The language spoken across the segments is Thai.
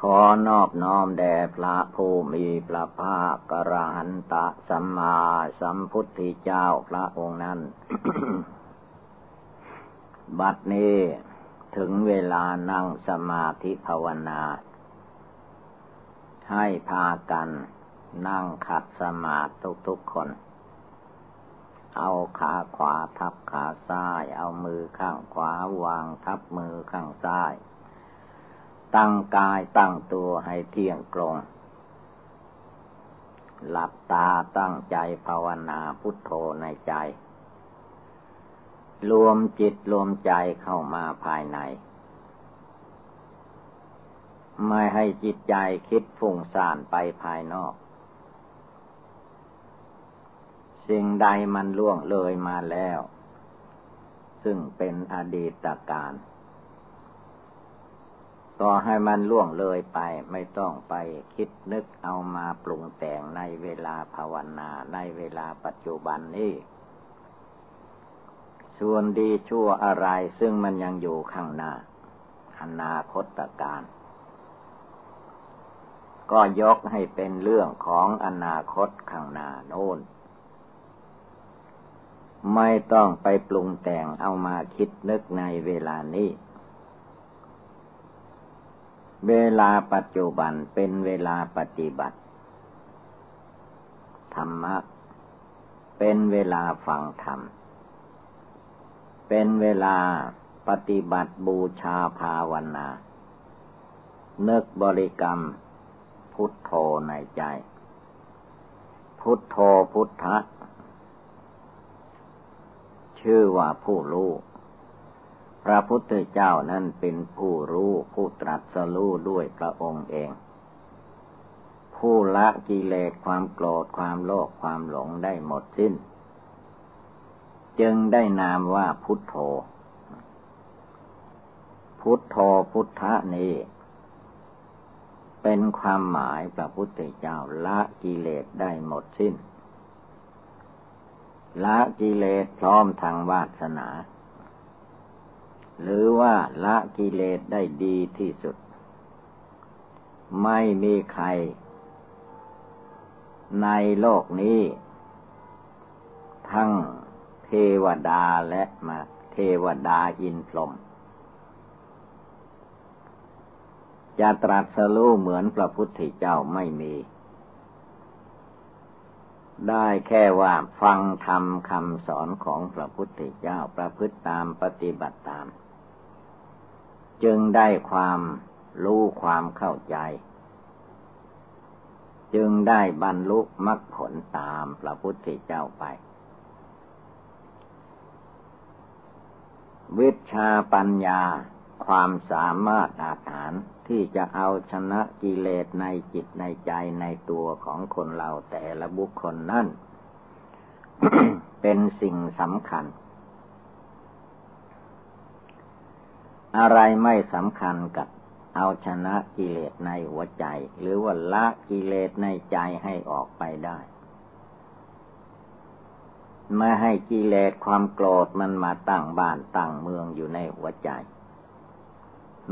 ขอนอบน้อมแด่พระผู้มีพระภาคกระหันตะสัมมาสัมพุทธเจ้าพระองค์นั้น บัดนี้ถึงเวลานั่งสมาธิภาวนา ให้พากันนั่งขัดสมาธิทุกๆคน เอาขาขวาทับขาซ้าย เอามือข้างขวาวางทับมือข้างซ้าย ตั้งกายตั้งตัวให้เที่ยงตรง หลับตาตั้งใจภาวนาพุทโธในใจ รวมจิตรวมใจเข้ามาภายใน ไม่ให้จิตใจคิดฟุ้งซ่านไปภายนอก สิ่งใดมันล่วงเลยมาแล้ว ซึ่งเป็นอดีตการ ก็ให้มันล่วงเลยไป ไม่ต้องไปคิดนึกเอามาปรุงแต่งในเวลาภาวนาในเวลาปัจจุบันนี้ ส่วนดีชั่วอะไรซึ่งมันยังอยู่ข้างหน้า อนาคตการ ก็ยกให้เป็นเรื่องของอนาคตข้างหน้าโน้นไม่ต้องไปปรุงแต่งเอามาคิดนึกในเวลานี้ เวลาปัจจุบันเป็นเวลาปฏิบัติ ธรรมะ เป็นเวลาฟังธรรม เป็นเวลาปฏิบัติบูชาภาวนานึกบริกรรม พุทโธในใจ พุทโธพุทธะ ชื่อว่าผู้รู้ พระพุทธเจ้านั้นเป็นผู้รู้ผู้ตรัสรู้ด้วยพระองค์เอง ผู้ละกิเลสความโกรธความโลภความหลงได้หมดสิ้น จึงได้นามว่าพุทโธ พุทโธพุทธะนี้ เป็นความหมายพระพุทธเจ้าละกิเลสได้หมดสิ้น ละกิเลสพร้อมทางวาสนา หรือว่าละกิเลสได้ดีที่สุด ไม่มีใคร ในโลกนี้ ทั้งเทวดาและมาเทวดาอินพรหมจะตรัสรู้เหมือนพระพุทธเจ้าไม่มี ได้แค่ว่าฟังธรรมคำสอนของพระพุทธเจ้าประพฤติตามปฏิบัติตาม จึงได้ความรู้ความเข้าใจ จึงได้บรรลุมรรคผลตามพระพุทธเจ้าไป วิชาปัญญาความสามารถอาถานที่จะเอาชนะกิเลสในจิตในใจในตัวของคนเราแต่ละบุคคลนั่น เป็นสิ่งสำคัญ อะไรไม่สำคัญกับเอาชนะกิเลสในหัวใจ หรือว่าละกิเลสในใจให้ออกไปได้ไม่ให้กิเลสความโกรธมันมาตั้งบ้านตั้งเมืองอยู่ในหัวใจ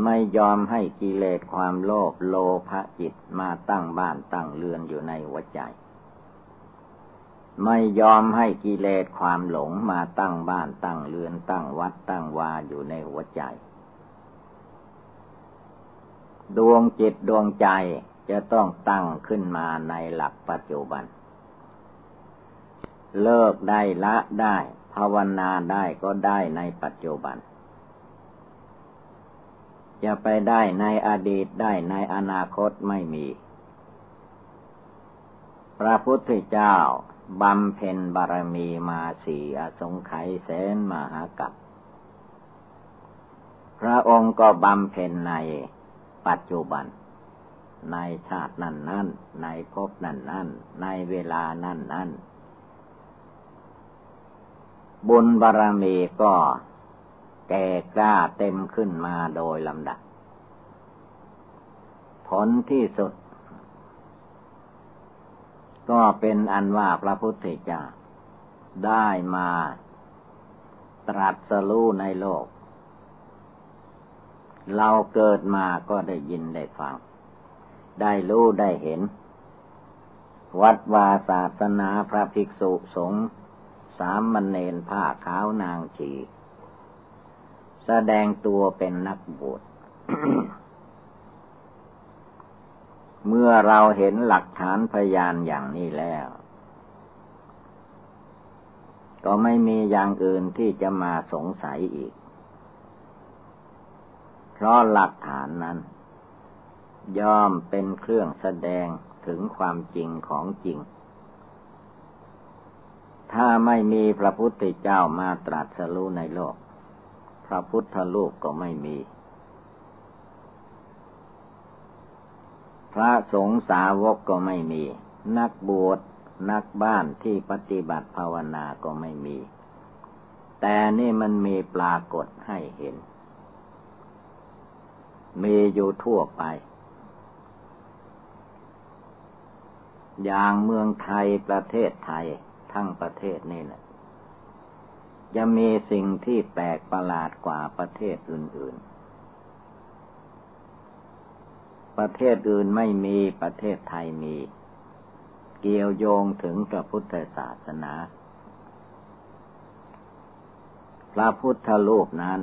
ไม่ยอมให้กิเลสความโลภโลภะจิตมาตั้งบ้านตั้งเรือนอยู่ในหัวใจ ไม่ยอมให้กิเลสความหลงมาตั้งบ้านตั้งเรือนตั้งวัดตั้งวาอยู่ในหัวใจ ดวงจิตดวงใจจะต้องตั้งขึ้นมาในหลักปัจจุบัน เลิกได้ละได้ ภาวนาได้ก็ได้ในปัจจุบัน จะไปได้ในอดีตได้ในอนาคตไม่มี พระพุทธเจ้าบำเพ็ญบารมีมาสี่อสงไขยแสนมหากัปพระองค์ก็บำเพ็ญใน ปัจจุบัน ในชาตินั้นนั้นในภพนั้นนั้นในเวลานั้นนั้นบุญบารมีก็แก่กล้าเต็มขึ้นมาโดยลำดับ ผลที่สุด ก็เป็นอันว่าพระพุทธเจ้าได้มาตรัสรู้ในโลก เราเกิดมาก็ได้ยินได้ฟัง ได้รู้ได้เห็น วัดวาศาสนาพระภิกษุสงฆ์สามมณเณรผ้าขาวนางชีแสดงตัวเป็นนักบวชเมื่อเราเห็นหลักฐานพยานอย่างนี้แล้ว ก็ไม่มีอย่างอื่นที่จะมาสงสัยอีก ราะหลักฐานนั้น ย่อมเป็นเครื่องแสดงถึงความจริงของจริง ถ้าไม่มีพระพุทธเจ้ามาตรัสรู้ในโลก พระพุทธลูกก็ไม่มี พระสงฆ์สาวกก็ไม่มี นักบวชนักบ้านที่ปฏิบัติภาวนาก็ไม่มี แต่นี่มันมีปรากฏให้เห็น มีอยู่ทั่วไป อย่างเมืองไทยประเทศไทยทั้งประเทศนี่แหละ จะมีสิ่งที่แปลกประหลาดกว่าประเทศอื่น ๆ ประเทศอื่นไม่มีประเทศไทยมี เกี่ยวโยงถึงพระพุทธศาสนา พระพุทธรูปนั้น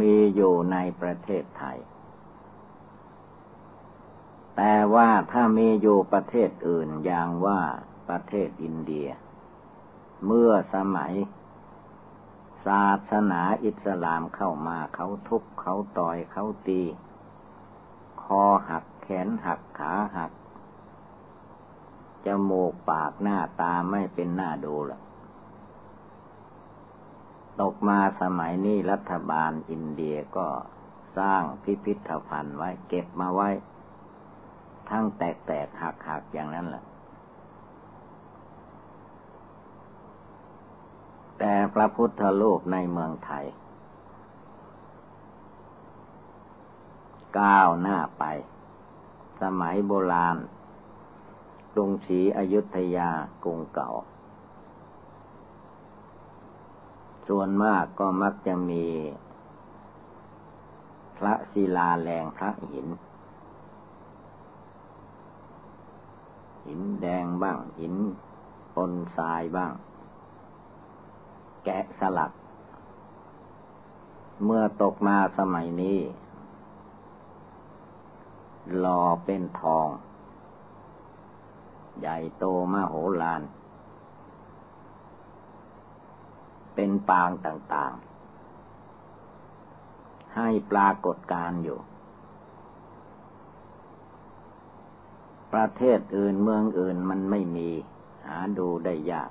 มีอยู่ในประเทศไทย แต่ว่าถ้ามีอยู่ประเทศอื่นอย่างว่าประเทศอินเดีย เมื่อสมัย ศาสนาอิสลามเข้ามาเขาทุบเขาต่อยเขาตี คอหักแขนหักขาหักจมูกปากหน้าตาไม่เป็นหน้าดูละ ตกมาสมัยนี้รัฐบาลอินเดียก็สร้างพิพิธภัณฑ์ไว้เก็บมาไว้ ทั้งแตกๆหักๆอย่างนั้นแหละแต่พระพุทธโลกในเมืองไทย ก้าวหน้าไป สมัยโบราณกรุงศรีอยุธยากรุงเก่า ส่วนมากก็มักจะมี พระศิลาแรงพระหิน หินแดงบ้าง หินปนทรายบ้าง แกะสลัก เมื่อตกมาสมัยนี้หล่อเป็นทอง ใหญ่โตมโหฬาร เป็นปางต่างๆ ให้ปรากฏการอยู่ ประเทศอื่นเมืองอื่นมันไม่มี หาดูได้ยาก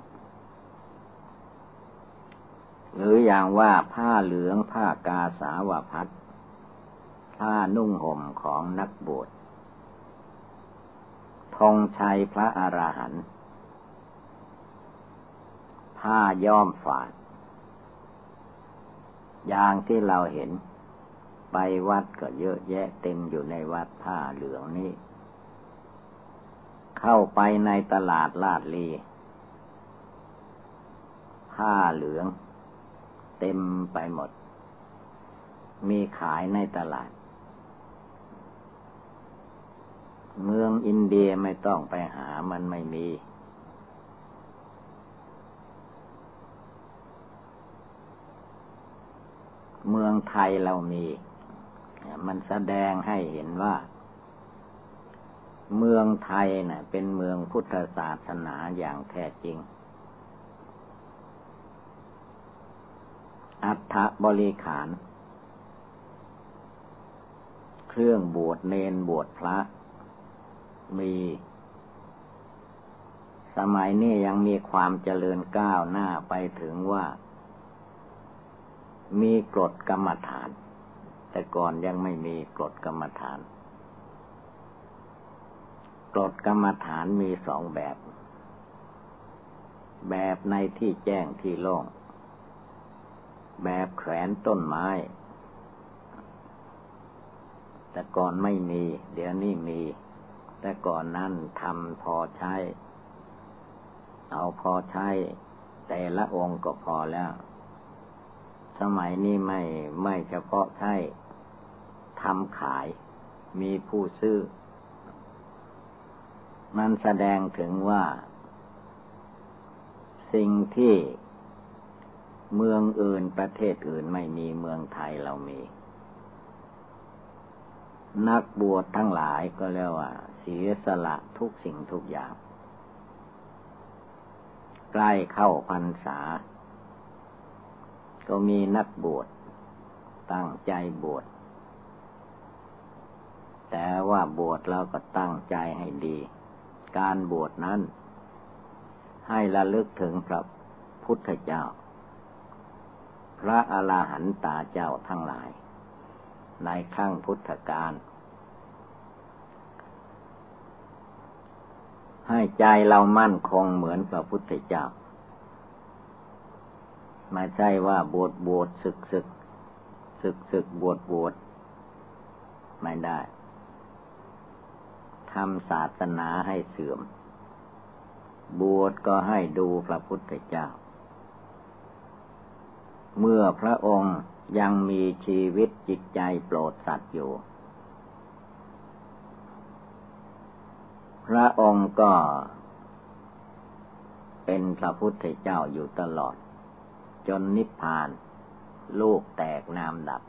หรืออย่างว่าผ้าเหลืองผ้ากาสาวพัดผ้านุ่งห่มของนักบวชธงชัยพระอราหันต์ผ้าย้อมฝาด อย่างที่เราเห็น ไปวัดก็เยอะแยะเต็มอยู่ในวัดผ้าเหลืองนี้ เข้าไปในตลาดลาดลีผ้าเหลือง เต็มไปหมด มีขายในตลาด เมืองอินเดียไม่ต้องไปหามันไม่มี เมืองไทยเรามี มันแสดงให้เห็นว่า เมืองไทยนะ่ะ เป็นเมืองพุทธศาสนาอย่างแท้จริง อัฐบริขาร เครื่องบวชเนนบวชพระ มีสมัยนี้ยังมีความเจริญก้าวหน้าไปถึงว่า มีกรดกรรมฐาน แต่ก่อนยังไม่มีกรดกรรมฐาน กรดกรรมฐานมีสองแบบ แบบในที่แจ้งที่โล่ง แบบแขวนต้นไม้ แต่ก่อนไม่มี เดี๋ยวนี้มี แต่ก่อนนั้นทำพอใช้ เอาพอใช้ แต่ละองค์ก็พอแล้ว สมัยนี้ไม่ไม่เฉพาะใช้ทำขาย มีผู้ซื้อ มันแสดงถึงว่า สิ่งที่เมืองอื่นประเทศอื่นไม่มีเมืองไทยเรามี นักบวชทั้งหลายก็เรียกว่า เสียสละทุกสิ่งทุกอย่าง ใกล้เข้าพรรษา ก็มีนักบวชตั้งใจบวชแต่ว่าบวชเราก็ตั้งใจให้ดี การบวชนั้น ให้ระลึกถึงพระพุทธเจ้า พระอรหันตาเจ้าทั้งหลาย ในขั้งพุทธกาลให้ใจเรามั่นคงเหมือนพระพุทธเจ้า ไม่ใช่ว่าบวชบวชศึกศึกศึกศึกบวชบวชไม่ได้ทำศาสนาให้เสื่อม บวชก็ให้ดูพระพุทธเจ้า เมื่อพระองค์ยังมีชีวิตจิตใจโปรดสัตว์อยู่ พระองค์ก็เป็นพระพุทธเจ้าอยู่ตลอด จนนิพพาน ลูกแตกน้ำดับ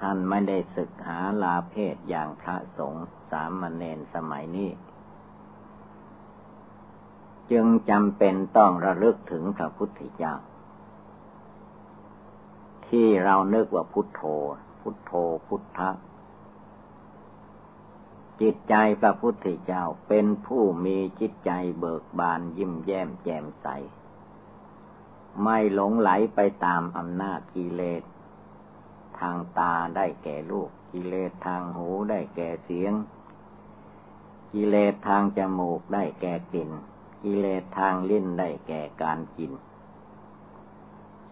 ท่านไม่ได้ศึกหาลาเพศอย่างพระสงฆ์สามเณรสมัยนี้ จึงจำเป็นต้องระลึกถึงพระพุทธเจ้า ที่เรานึกว่าพุทโธ พุทโธพุทธะ จิตใจพระพุทธเจ้าเป็นผู้มีจิตใจเบิกบานยิ้มแย้มแจ่มใส ไม่หลงไหลไปตามอำนาจกิเลส ทางตาได้แก่รูปกิเลสทางหูได้แก่เสียง กิเลสทางจมูกได้แก่กลิ่น กิเลสทางลิ้นได้แก่การกิน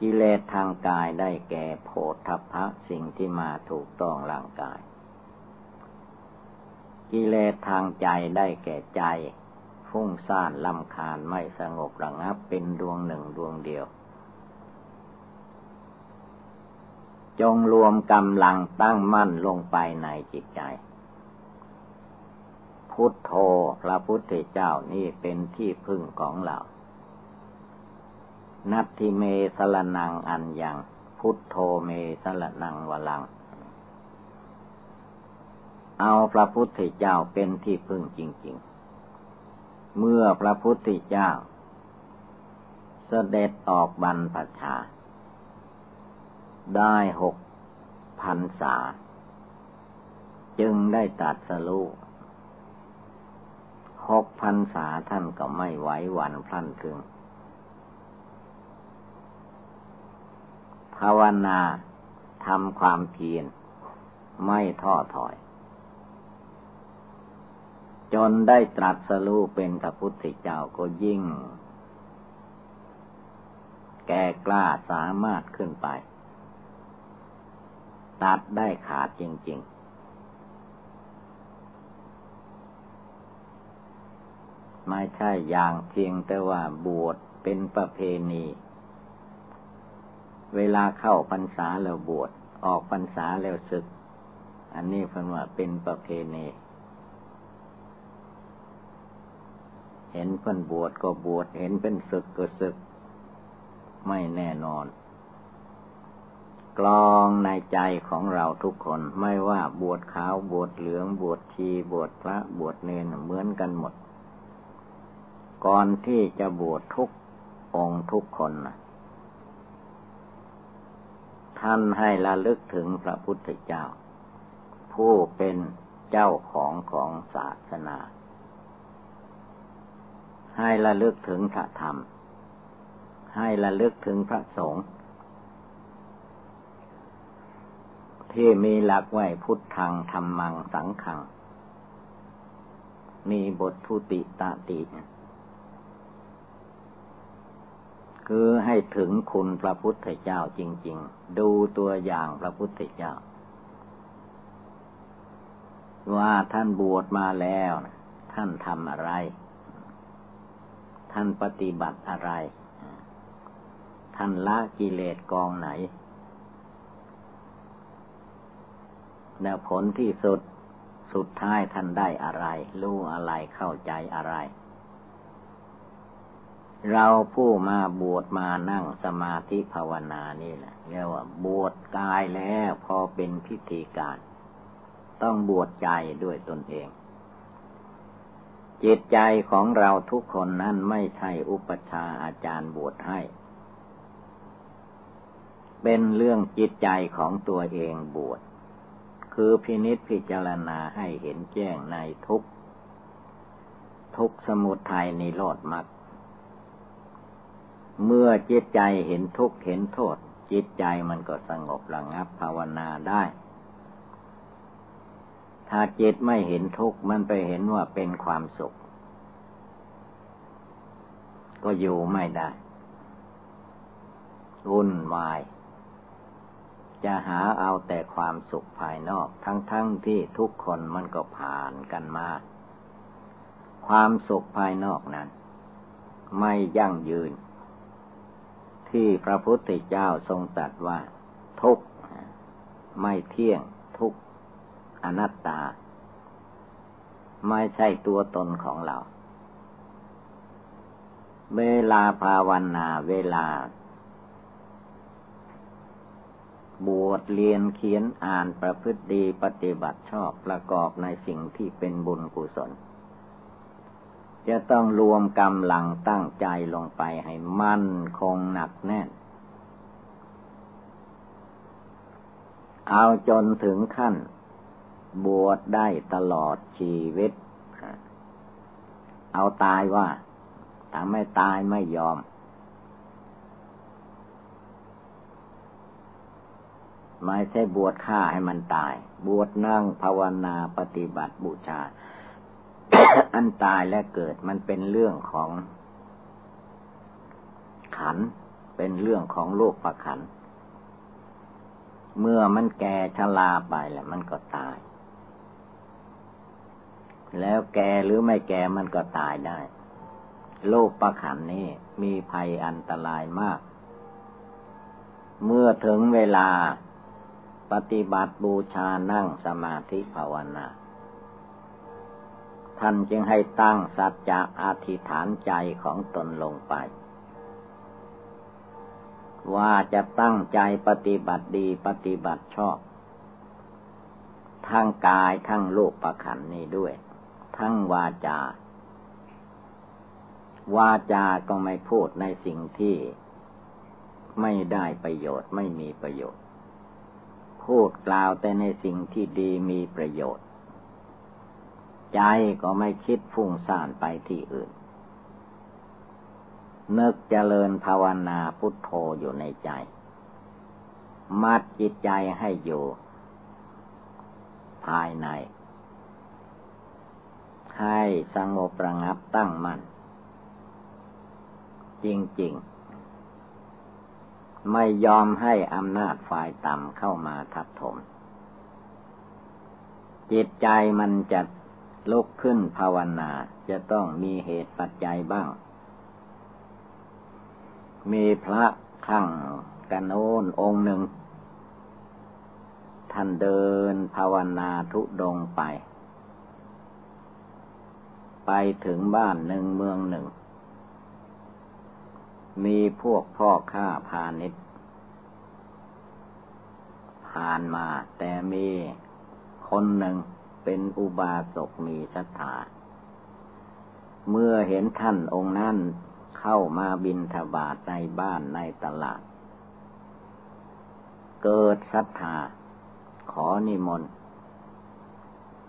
กิเลสทางกายได้แก่โผฏฐัพพะสิ่งที่มาถูกต้องร่างกาย กิเลสทางใจได้แก่ใจ ฟุ้งซ่านลำคาญไม่สงบระงับเป็นดวงหนึ่งดวงเดียว จงรวมกำลังตั้งมั่นลงไปในจิตใจ พุทโธพระพุทธเจ้านี่เป็นที่พึ่งของเรา นัตทิเมสลนังอันยัง พุทโธเมสลนังวลัง เอาพระพุทธเจ้าเป็นที่พึ่งจริง ๆ เมื่อพระพุทธเจ้า เสด็จออกบรรพชา ได้หกพันษา จึงได้ตัดสลูหกพันษาท่านก็ไม่ไหวหวันพลันพึงภาวนาทำความเพียรไม่ท้อถอย จนได้ตรัสรู้เป็นพระพุทธเจ้าก็ยิ่ง แก่กล้าสามารถขึ้นไป ตัดได้ขาดจริง ๆไม่ใช่อย่างเพียงแต่ว่าบวชเป็นประเพณี เวลาเข้าพรรษาแล้วบวชออกพรรษาแล้วศึก อันนี้เพิ่นว่าเป็นประเพณี เห็นเพิ่นบวชก็บวชเห็นเป็นศึกก็ศึก ไม่แน่นอน กลองในใจของเราทุกคนไม่ว่าบวชขาวบวชเหลืองบวชชีบวชพระบวชเนนเหมือนกันหมด ก่อนที่จะบวชทุกองทุกคนนะท่านให้ระลึกถึงพระพุทธเจ้า ผู้เป็นเจ้าของของศาสนา ให้ระลึกถึงพระธรรม ให้ระลึกถึงพระสงฆ์ที่มีหลักไว้พุทธังธรรมังสังขัง มีบททุติตาติ คือให้ถึงคุณพระพุทธเจ้าจริง ๆ ดูตัวอย่างพระพุทธเจ้า ว่าท่านบวชมาแล้ว ท่านทำอะไร ท่านปฏิบัติอะไร ท่านละกิเลสกองไหน แล้วผลที่สุดสุดท้ายท่านได้อะไร รู้อะไรเข้าใจอะไร เราผู้มาบวชมานั่งสมาธิภาวนานี่แหละเรียกว่าบวชกายแล้วพอเป็นพิธีการ ต้องบวชใจด้วยตนเอง จิตใจของเราทุกคนนั้นไม่ใช่อุปชาอาจารย์บวชให้ เป็นเรื่องจิตใจของตัวเองบวช คือพินิษพิจารณาให้เห็นแจ้งในทุกทุกสมุทัยนิโรธมรรคเมื่อจิตใจเห็นทุกข์เห็นโทษ จิตใจมันก็สงบระงับภาวนาได้ ถ้าจิตไม่เห็นทุกข์มันไปเห็นว่าเป็นความสุข ก็อยู่ไม่ได้วุ่นวาย จะหาเอาแต่ความสุขภายนอก ทั้งๆทที่ทุกคนมันก็ผ่านกันมา ความสุขภายนอกนั้น ไม่ยั่งยืน ที่พระพุทธเจ้าทรงตรัสว่า ทุกไม่เที่ยง อนัตตา ไม่ใช่ตัวตนของเรา เวลาภาวนาเวลา บวชเรียนเขียนอ่านประพฤติดีปฏิบัติชอบประกอบในสิ่งที่เป็นบุญกุศล จะต้องรวมกำลังตั้งใจลงไปให้มั่นคงหนักแน่นเอาจนถึงขั้น บวชได้ตลอดชีวิต เอาตายว่าถ้าไม่ตายไม่ยอม ไม่ใช่บวชฆ่าให้มันตาย บวชนั่งภาวนาปฏิบัติบูชา อันตายและเกิดมันเป็นเรื่องของ ขัน เป็นเรื่องของโลกประขัน เมื่อมันแก่ชราไปแล้วมันก็ตาย แล้วแก่หรือไม่แก่มันก็ตายได้ โลกประขันนี้มีภัยอันตรายมาก เมื่อถึงเวลาปฏิบัติบูชานั่งสมาธิภาวนา ท่านจึงให้ตั้งสัจจะอธิษฐานใจของตนลงไป ว่าจะตั้งใจปฏิบัติดีปฏิบัติชอบ ทั้งกายทั้งลูกประขันนี้ด้วย ทั้งวาจา วาจาก็ไม่พูดในสิ่งที่ไม่ได้ประโยชน์ไม่มีประโยชน์ พูดกล่าวแต่ในสิ่งที่ดีมีประโยชน์ ใจก็ไม่คิดฟุ้งซ่านไปที่อื่น นึกเจริญภาวนาพุทโธอยู่ในใจ มัดจิตใจให้อยู่ ภายใน ให้สงบระงับตั้งมัน่นจริง ๆ ไม่ยอมให้อำนาจฝ่ายต่ำเข้ามาทับถม จิตใจมันจะลุกขึ้นภาวนาจะต้องมีเหตุปัจจัยบ้าง มีพระขั่งกันโน้นองค์หนึ่ง ท่านเดินภาวนาทุดงไป ไปถึงบ้านหนึ่งเมืองหนึ่ง มีพวกพ่อข้าพาณิชย์ผ่านมาแต่มีคนหนึ่งเป็นอุบาสกมีศรัทธาเมื่อเห็นท่านองค์นั้นเข้ามาบินทบาทในบ้านในตลาด เกิดศรัทธาขอนิมนต์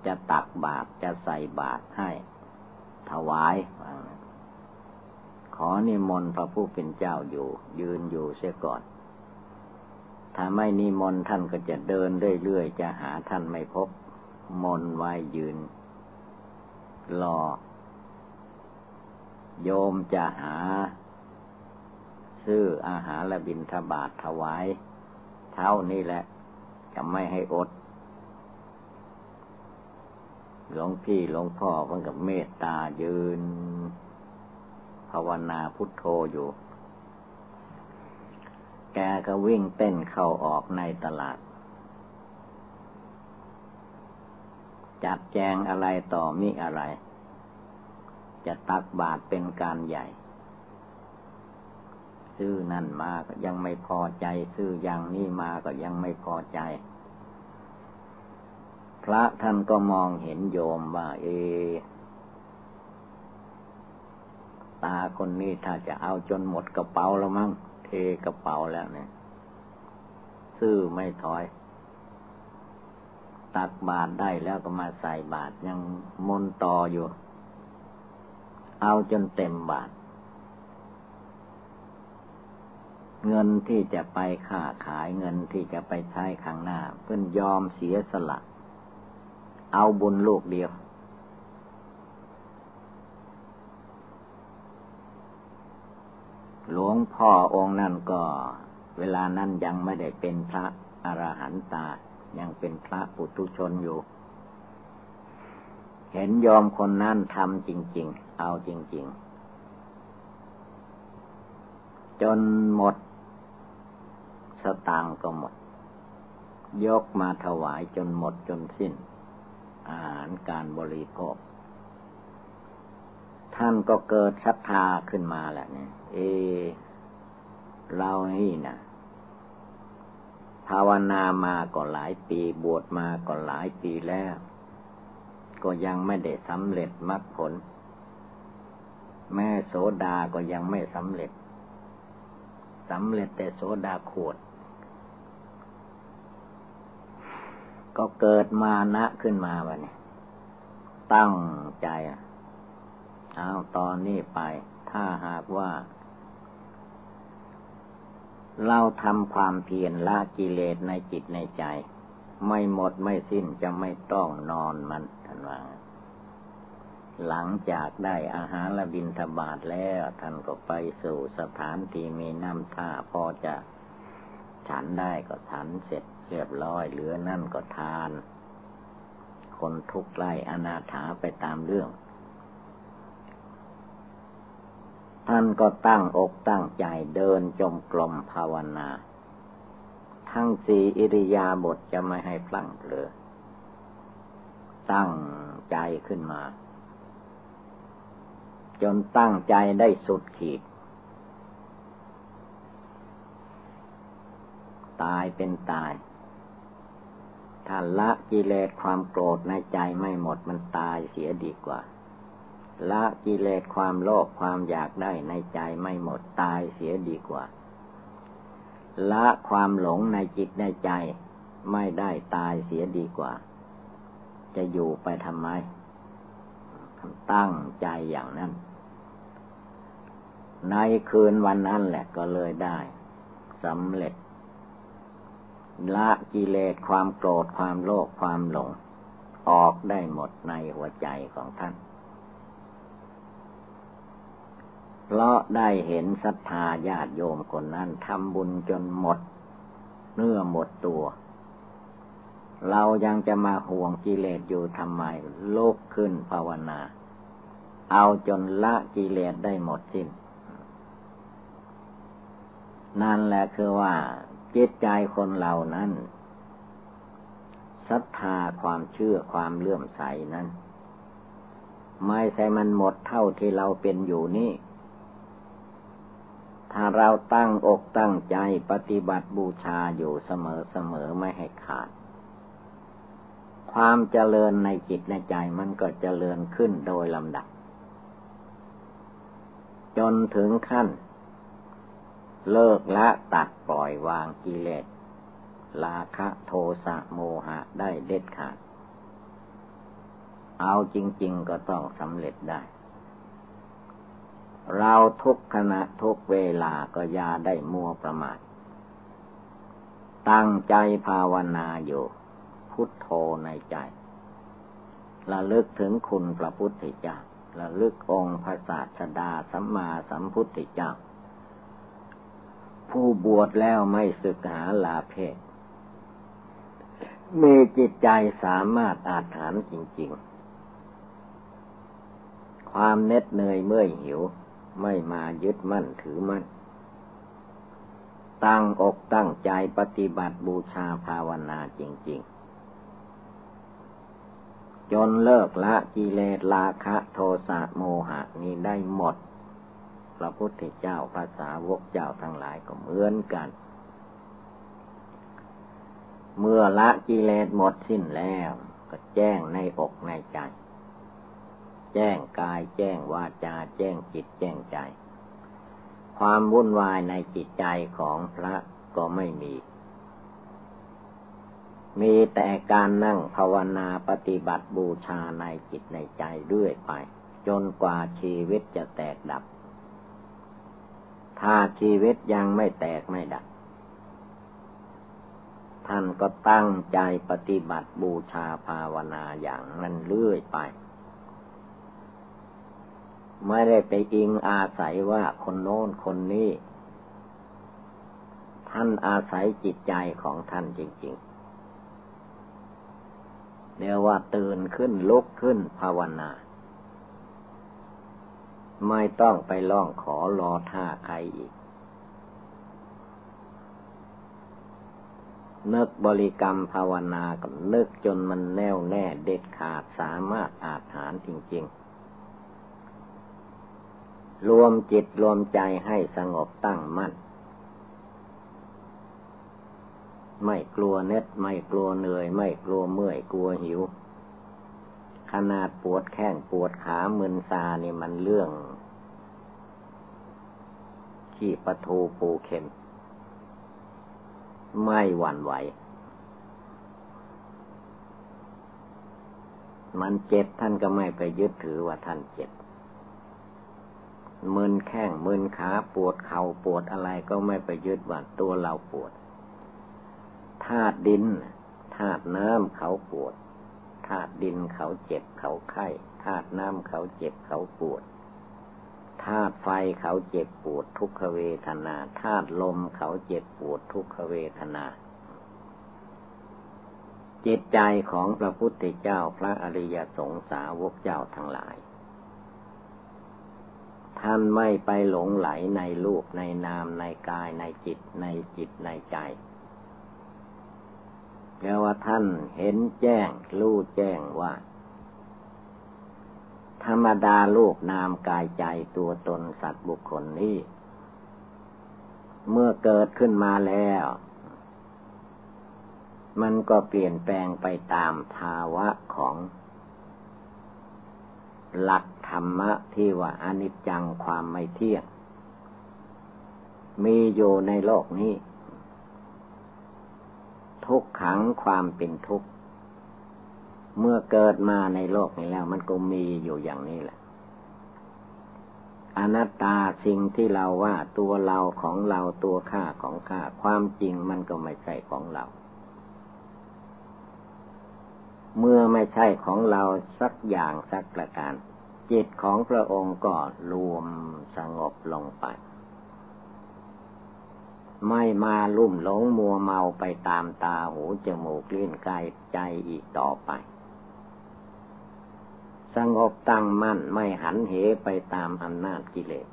จะตักบาตรจะใส่บาตรให้ ถวาย ขอนิมนต์พระผู้เป็นเจ้าอยู่ ยืนอยู่เสียก่อน ถ้าไม่นิมนต์ท่านก็จะเดินเรื่อยๆ จะหาท่านไม่พบ มนไว้ยืน รอ โยมจะหา ซื้ออาหารและบินทบาทถวาย เท่านี้แหละจะไม่ให้อด หลวงพี่หลวงพ่อเพิ่งกับเมตตายืน ภาวนาพุทโธอยู่ แกก็วิ่งเต้นเข้าออกในตลาด จัดแจงอะไรต่อมิอะไร จะตักบาตรเป็นการใหญ่ ซื้อนั่นมาก็ยังไม่พอใจ ซื้ออย่างนี้มาก็ยังไม่พอใจ พระท่านก็มองเห็นโยมว่า เอ ตาคนนี้ถ้าจะเอาจนหมดกระเป๋าแล้วมั้งเทกระเป๋าแล้วเนี่ย ซื้อไม่ถอย ตักบาตรได้แล้วก็มาใส่บาตรยังมนต่ออยู่ เอาจนเต็มบาตรเงินที่จะไปค้าขายเงินที่จะไปใช้ข้างหน้า เพื่อนยอมเสียสละ เอาบุญลูกเดียว หลวงพ่อองค์นั้นก็ เวลานั้นยังไม่ได้เป็นพระอรหันตา ยังเป็นพระปุถุชนอยู่ เห็นยอมคนนั้นทำจริง ๆ เอาจริง ๆ จนหมด สตางก็หมด ยกมาถวายจนหมดจนสิ้น อาหารการบริโภค ท่านก็เกิดศรัทธาขึ้นมาแหละเนี่ย เอ เรานี่นะภาวนามาก็หลายปีบวชมาก็หลายปีแล้ว ก็ยังไม่ได้สำเร็จมรรคผล แม่โสดาก็ยังไม่สำเร็จสำเร็จแต่โสดาขวด ก็เกิดมานะขึ้นมาวันนี้ตั้งใจเอาตอนนี้ไป ถ้าหากว่า เราทำความเพียรละกิเลสในจิตในใจ ไม่หมดไม่สิ้นจะไม่ต้องนอนมันท่านว่าหลังจากได้อาหารละบินทบาทแล้วท่านก็ไปสู่สถานที่มีน้ำท่าพอจะฉันได้ก็ฉันเสร็จ เรียบร้อย เหลือนั่นก็ทาน คนทุกข์ไล่อนาถาไปตามเรื่อง ท่านก็ตั้งอกตั้งใจเดินจมกลมภาวนา ทั้งสี่อิริยาบถจะไม่ให้พลั้งเผลอตั้งใจขึ้นมา จนตั้งใจได้สุดขีดตายเป็นตาย ถ้าละกิเลสความโกรธในใจไม่หมดมันตายเสียดีกว่า ละกิเลสความโลภความอยากได้ในใจไม่หมดตายเสียดีกว่า ละความหลงในจิตในใจไม่ได้ตายเสียดีกว่า จะอยู่ไปทำไมตั้งใจอย่างนั้น ในคืนวันนั้นแหละก็เลยได้สำเร็จ ละกิเลสความโกรธความโลภความหลง ออกได้หมดในหัวใจของท่าน เพราะได้เห็นศรัทธาญาติโยมคนนั้นทำบุญจนหมดเนื้อหมดตัว เรายังจะมาห่วงกิเลสอยู่ทำไมลุกขึ้นภาวนา เอาจนละกิเลสได้หมดสิ้น นั่นแหละคือว่า จิตใจคนเรานั้นศรัทธาความเชื่อความเลื่อมใสนั้น ไม่ใช่มันหมดเท่าที่เราเป็นอยู่นี่ ถ้าเราตั้งอกตั้งใจปฏิบัติบูชาอยู่เสมอเสมอไม่ให้ขาด ความเจริญในจิตในใจมันก็เจริญขึ้นโดยลำดับ จนถึงขั้น เลิกละตัดปล่อยวางกิเลสลาคะโทสะโมหะได้เด็ดขาด เอาจริง ๆ ก็ต้องสำเร็จได้ เราทุกขณะทุกเวลาก็ย่าได้มัวประมาท ตั้งใจภาวนาอยู่ พุทโธในใจระลึกถึงคุณพระพุทธเจ้าระลึกองค์พระศาสดาสัมมาสัมพุทธเจ้า ผู้บวชแล้วไม่ศึกหาลาเพศ มีจิตใจสามารถอาถรรพ์จริง ๆ ความเน็ดเหนื่อยเมื่อยหิว ไม่มายึดมั่นถือมั่น ตั้งอกตั้งใจปฏิบัติบูชาภาวนาจริง ๆจนเลิกละกิเลสราคะโทสะโมหะนี้ได้หมด พระพุทธเจ้าภาษาวกเจ้าทั้งหลายก็เหมือนกัน เมื่อละกิเลสหมดสิ้นแล้ว ก็แจ้งในอกในใจ แจ้งกายแจ้งวาจา แจ้งจิตแจ้งใจ ความวุ่นวายในจิตใจของพระก็ไม่มีมีแต่การนั่งภาวนาปฏิบัติบูชาในจิตในใจเรื่อยไป จนกว่าชีวิตจะแตกดับ ถ้าชีวิตยังไม่แตกไม่ดับ ท่านก็ตั้งใจปฏิบัติบูชาภาวนาอย่างนั้นเรื่อยไป ไม่ได้ไปอิงอาศัยว่าคนโน้นคนนี้ ท่านอาศัยจิตใจของท่านจริง ๆเรียกว่าตื่นขึ้นลุกขึ้นภาวนา ไม่ต้องไปล่องขอรอท่าใครอีก นึกบริกรรมภาวนาก็นึกจนมันแน่วแน่เด็ดขาดสามารถอาถานจริง ๆ รวมจิตรวมใจให้สงบตั้งมั่น ไม่กลัวเน็ดไม่กลัวเหนื่อย ไม่กลัวเมื่อยกลัวหิวขนาดปวดแข้งปวดขามึนซานี่มันเรื่อง ขี้ปะทูปูเข็ม ไม่หวั่นไหว มันเจ็บท่านก็ไม่ไปยึดถือว่าท่านเจ็บมึนแข้งมึนขาปวดเข่าปวดอะไรก็ไม่ไปยึดว่าตัวเราปวดธาตุดินธาตุน้ำเขาปวดธาตุดินเขาเจ็บเขาไข้ธาตุน้ำเขาเจ็บเขาปวด ธาตุไฟเขาเจ็บปวดทุกขเวทนาธาตุลมเขาเจ็บปวดทุกขเวทนา จิตใจของพระพุทธเจ้าพระอริยสงสาวกเจ้าทั้งหลาย ท่านไม่ไปหลงไหลในรูปในนามในกายในจิตในจิตในใจแปลว่าท่านเห็นแจ้งรู้แจ้งว่า ธรรมดาลูกนามกายใจตัวตนสัตว์บุคคลนี้ เมื่อเกิดขึ้นมาแล้ว มันก็เปลี่ยนแปลงไปตามภาวะของ หลักธรรมะที่ว่าอนิจจังความไม่เที่ยง มีอยู่ในโลกนี้ ทุกขังความเป็นทุกข์ เมื่อเกิดมาในโลกนี้แล้ว มันก็มีอยู่อย่างนี้แหละ อนัตตาสิ่งที่เราว่าตัวเราของเราตัวข้าของข้าความจริงมันก็ไม่ใช่ของเรา เมื่อไม่ใช่ของเราสักอย่างสักประการ จิตของพระองค์ก็รวมสงบลงไปไม่มาลุ่มหลงมัวเมาไปตามตาหูจมูกลิ้นกายใจอีกต่อไป สงบตั้งมั่นไม่หันเหไปตามอำนาจกิเลส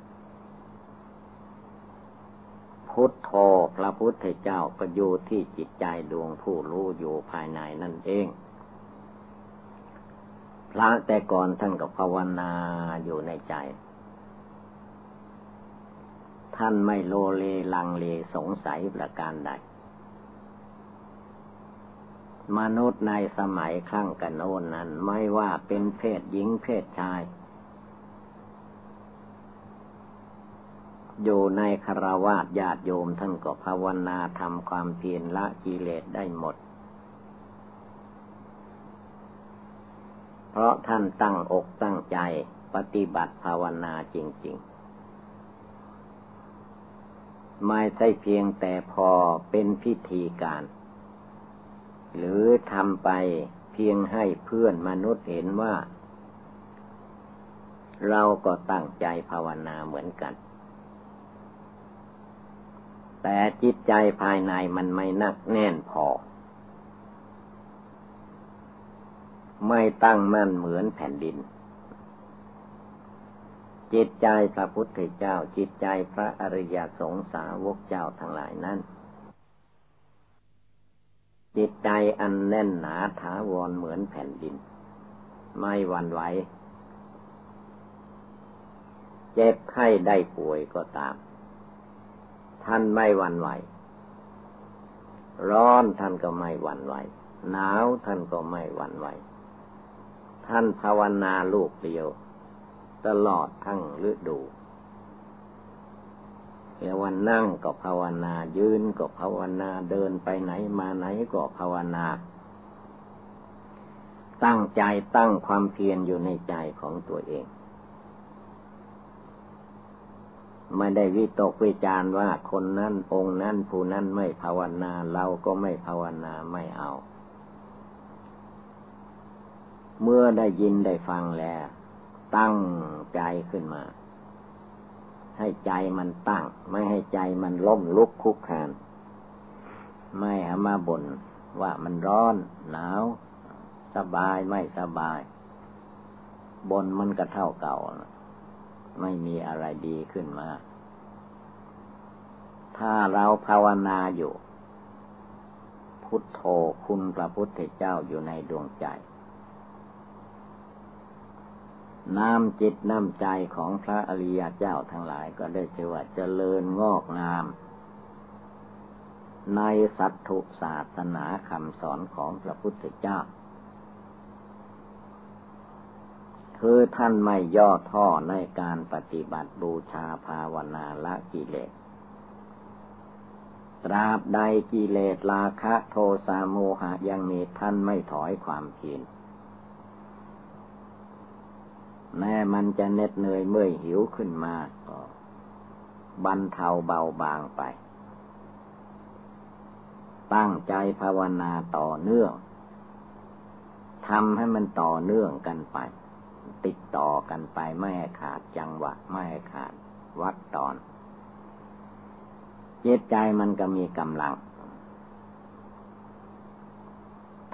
พุทโธพระพุทธเจ้าก็อยู่ที่จิตใจดวงผู้รู้อยู่ภายในนั่นเอง พระแต่ก่อนท่านก็ภาวนาอยู่ในใจ ท่านไม่โลเลลังเลสงสัยประการใด มนุษย์ในสมัยครั้งกันโน้นนั้น ไม่ว่าเป็นเพศหญิงเพศชาย อยู่ในคารวาสญาติโยมท่านก็ภาวนาทำความเพียรละกิเลสได้หมด เพราะท่านตั้งอกตั้งใจปฏิบัติภาวนาจริง ๆไม่ใช่เพียงแต่พอเป็นพิธีการ หรือทำไปเพียงให้เพื่อนมนุษย์เห็นว่า เราก็ตั้งใจภาวนาเหมือนกัน แต่จิตใจภายในมันไม่นักแน่นพอ ไม่ตั้งมั่นเหมือนแผ่นดิน จิตใจพระพุทธเจ้าจิตใจพระอริยสงสาวกเจ้าทั้งหลายนั้น จิตใจอันแน่นหนาถาวรเหมือนแผ่นดิน ไม่หวั่นไหวเจ็บไข้ได้ป่วยก็ตาม ท่านไม่หวั่นไหว ร้อนท่านก็ไม่หวั่นไหว หนาวท่านก็ไม่หวั่นไหว ท่านภาวนาลูกเดียว ตลอดทั้งฤดู เรียกว่านั่งก็ภาวนา ยืนก็ภาวนา เดินไปไหนมาไหนก็ภาวนา ตั้งใจตั้งความเพียรอยู่ในใจของตัวเอง ไม่ได้วิตกวิจารว่าคนนั้นองค์นั้นผู้นั้นไม่ภาวนา เราก็ไม่ภาวนาไม่เอา เมื่อได้ยินได้ฟังแล้ว ตั้งใจขึ้นมา ให้ใจมันตั้ง ไม่ให้ใจมันล้มลุกคุกคาน ไม่หามาบ่นว่ามันร้อนหนาว สบายไม่สบายบนมันก็เท่าเก่า ไม่มีอะไรดีขึ้นมา ถ้าเราภาวนาอยู่ พุทโธคุณพระพุทธเจ้าอยู่ในดวงใจ น้ำจิตน้ำใจของพระอริยเจ้าทั้งหลายก็ได้ชื่อว่าเจริญงอกงาม ในสัตถุศาสนาคำสอนของพระพุทธเจ้า คือท่านไม่ย่อท่อในการปฏิบัติบูชาภาวนาละกิเลสตราบใดกิเลสราคะโทสะโมหะยังมีท่านไม่ถอยความเพียร แม้มันจะเหน็ดเหนื่อยเมื่อยหิวขึ้นมาก็บรรเทาเบาบางไป ตั้งใจภาวนาต่อเนื่องทำให้มันต่อเนื่องกันไป ติดต่อกันไปไม่ให้ขาดจังหวะไม่ให้ขาดวัดตอน เจตใจมันก็มีกำลัง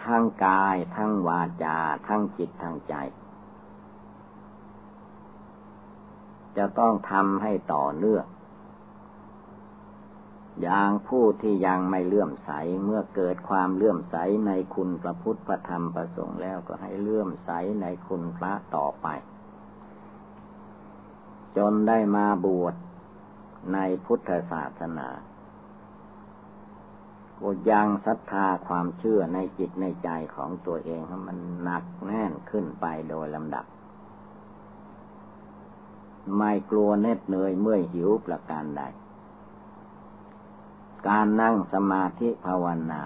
ทั้งกายทั้งวาจา ทั้งจิตทั้งใจ จะต้องทำให้ต่อเนื่องอย่างผู้ที่ยังไม่เลื่อมใสเมื่อเกิดความเลื่อมใสในคุณพระพุทธพระธรรมพระสงฆ์แล้วก็ให้เลื่อมใสในคุณพระต่อไป จนได้มาบวชในพุทธศาสนาก็ยังศรัทธาความเชื่อในจิตในใจของตัวเองให้มันหนักแน่นขึ้นไปโดยลำดับ ไม่กลัวเน็ดเหนื่อยเมื่อยหิวประการใด การนั่งสมาธิภาวนา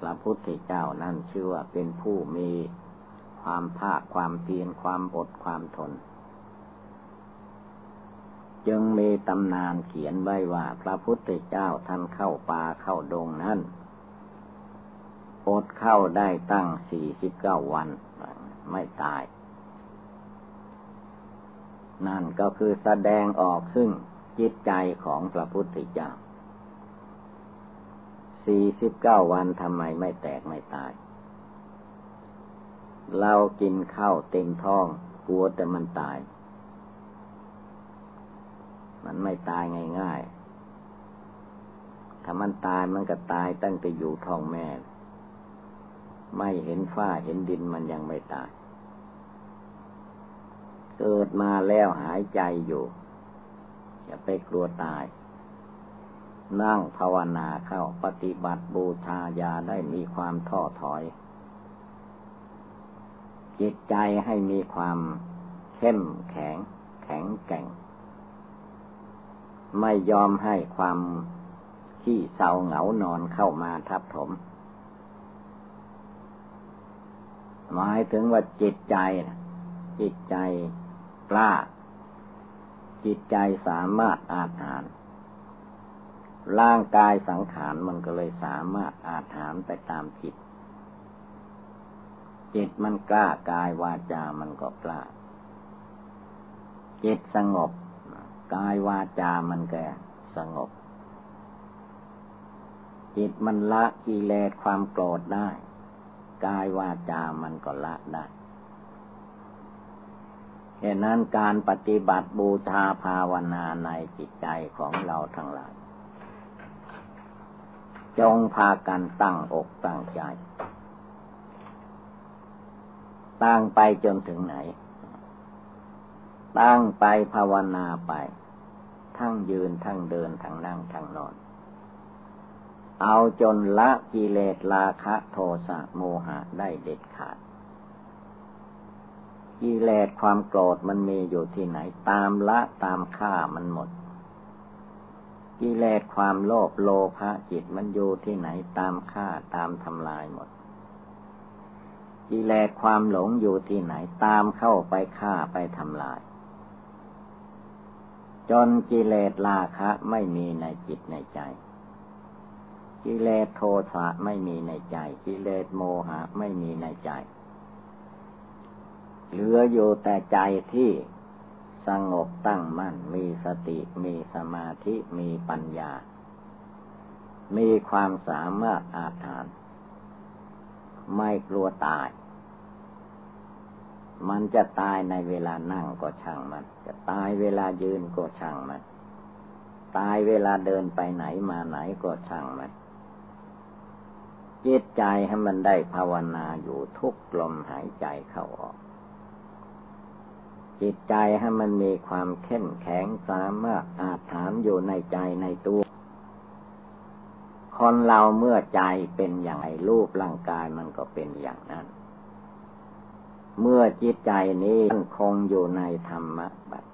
พระพุทธเจ้านั่นชื่อว่าเป็นผู้มีความภาคความเพียรความอดความทน จึงมีตำนานเขียนไว้ว่า พระพุทธเจ้าท่านเข้าป่าเข้าดงนั้นอดเข้าได้ตั้งสี่สิบเก้าวัน ไม่ตาย นั่นก็คือแสดงออกซึ่งจิตใจของพระพุทธเจ้าสี่สิบเก้าวันทำไมไม่แตกไม่ตาย เรากินข้าวเต็มท้องกลัวแต่มันตาย มันไม่ตายง่ายๆ ถ้ามันตายมันก็ตายตั้งแต่อยู่ท้องแม่ ไม่เห็นฝ้าเห็นดินมันยังไม่ตาย เกิดมาแล้วหายใจอยู่ อย่าไปกลัวตาย นั่งภาวนาเข้าปฏิบัติบูชายาได้มีความท้อถอย จิตใจให้มีความเข้มแข็ง แข็งแกร่ง ไม่ยอมให้ความขี้เศร้าเหงานอนเข้ามาทับถม หมายถึงว่าจิตใจจิตใจ กล้า จิตใจสามารถอาถานร่างกายสังขารมันก็เลยสามารถอาถานไปตามจิต จิตมันกล้ากายวาจามันก็กล้า จิตสงบกายวาจามันก็สงบ จิตมันละกิเลสความโกรธได้ กายวาจามันก็ละได้ เหตุนั้นการปฏิบัติบูชาภาวนาในจิตใจของเราทั้งหลาย จงพากันตั้งอกตั้งใจ ตั้งไปจนถึงไหน ตั้งไปภาวนาไป ทั้งยืนทั้งเดินทั้งนั่งทั้งนอน เอาจนละกิเลสราคะโทสะโมหะได้เด็ดขาด กิเลสความโกรธมันมีอยู่ที่ไหน ตามละตามฆ่ามันหมด กิเลสความโลภโลภะจิตมันอยู่ที่ไหนตามฆ่าตามทำลายหมด กิเลสความหลงอยู่ที่ไหนตามเข้าไปฆ่าไปทำลาย จนกิเลสราคะไม่มีในจิตในใจ กิเลสโทสะไม่มีในใจ กิเลสโมหะไม่มีในใจ เหลืออยู่แต่ใจที่สงบตั้งมั่น มีสติมีสมาธิมีปัญญา มีความสามารถอาถานไม่กลัวตาย มันจะตายในเวลานั่งก็ช่างมัน จะตายเวลายืนก็ช่างมัน ตายเวลาเดินไปไหนมาไหนก็ช่างมันจิตใจให้มันได้ภาวนาอยู่ทุกลมหายใจเข้าออก จิตใจให้มันมีความเข้มแข็งสามารถอาถานอยู่ในใจในตัว คนเราเมื่อใจเป็นอย่างไรรูปร่างกายมันก็เป็นอย่างนั้น เมื่อจิตใจนี้คงอยู่ในธรรมะบัต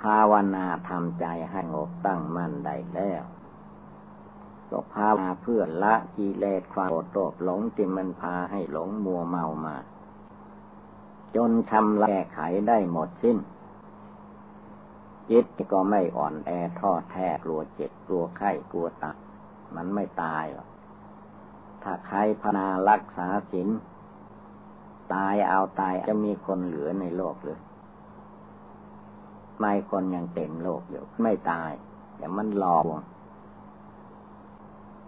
ภาวนาทำใจให้งบตั้งมั่นได้แล้วก็ภาวนาเพื่อละกิเลสความโกรธหลงที่มันพาให้หลงมัวเมามา จนทำแก้ไขได้หมดสิ้น จิตก็ไม่อ่อนแอท้อแท้กลัวเจ็บกลัวไข้กลัวตักมันไม่ตายหรอกถ้าใครพนารักษาศีลตายเอาตายจะมีคนเหลือในโลกหรือไม่คนยังเต็มโลกอยู่ ไม่ตายแต่มันหลอก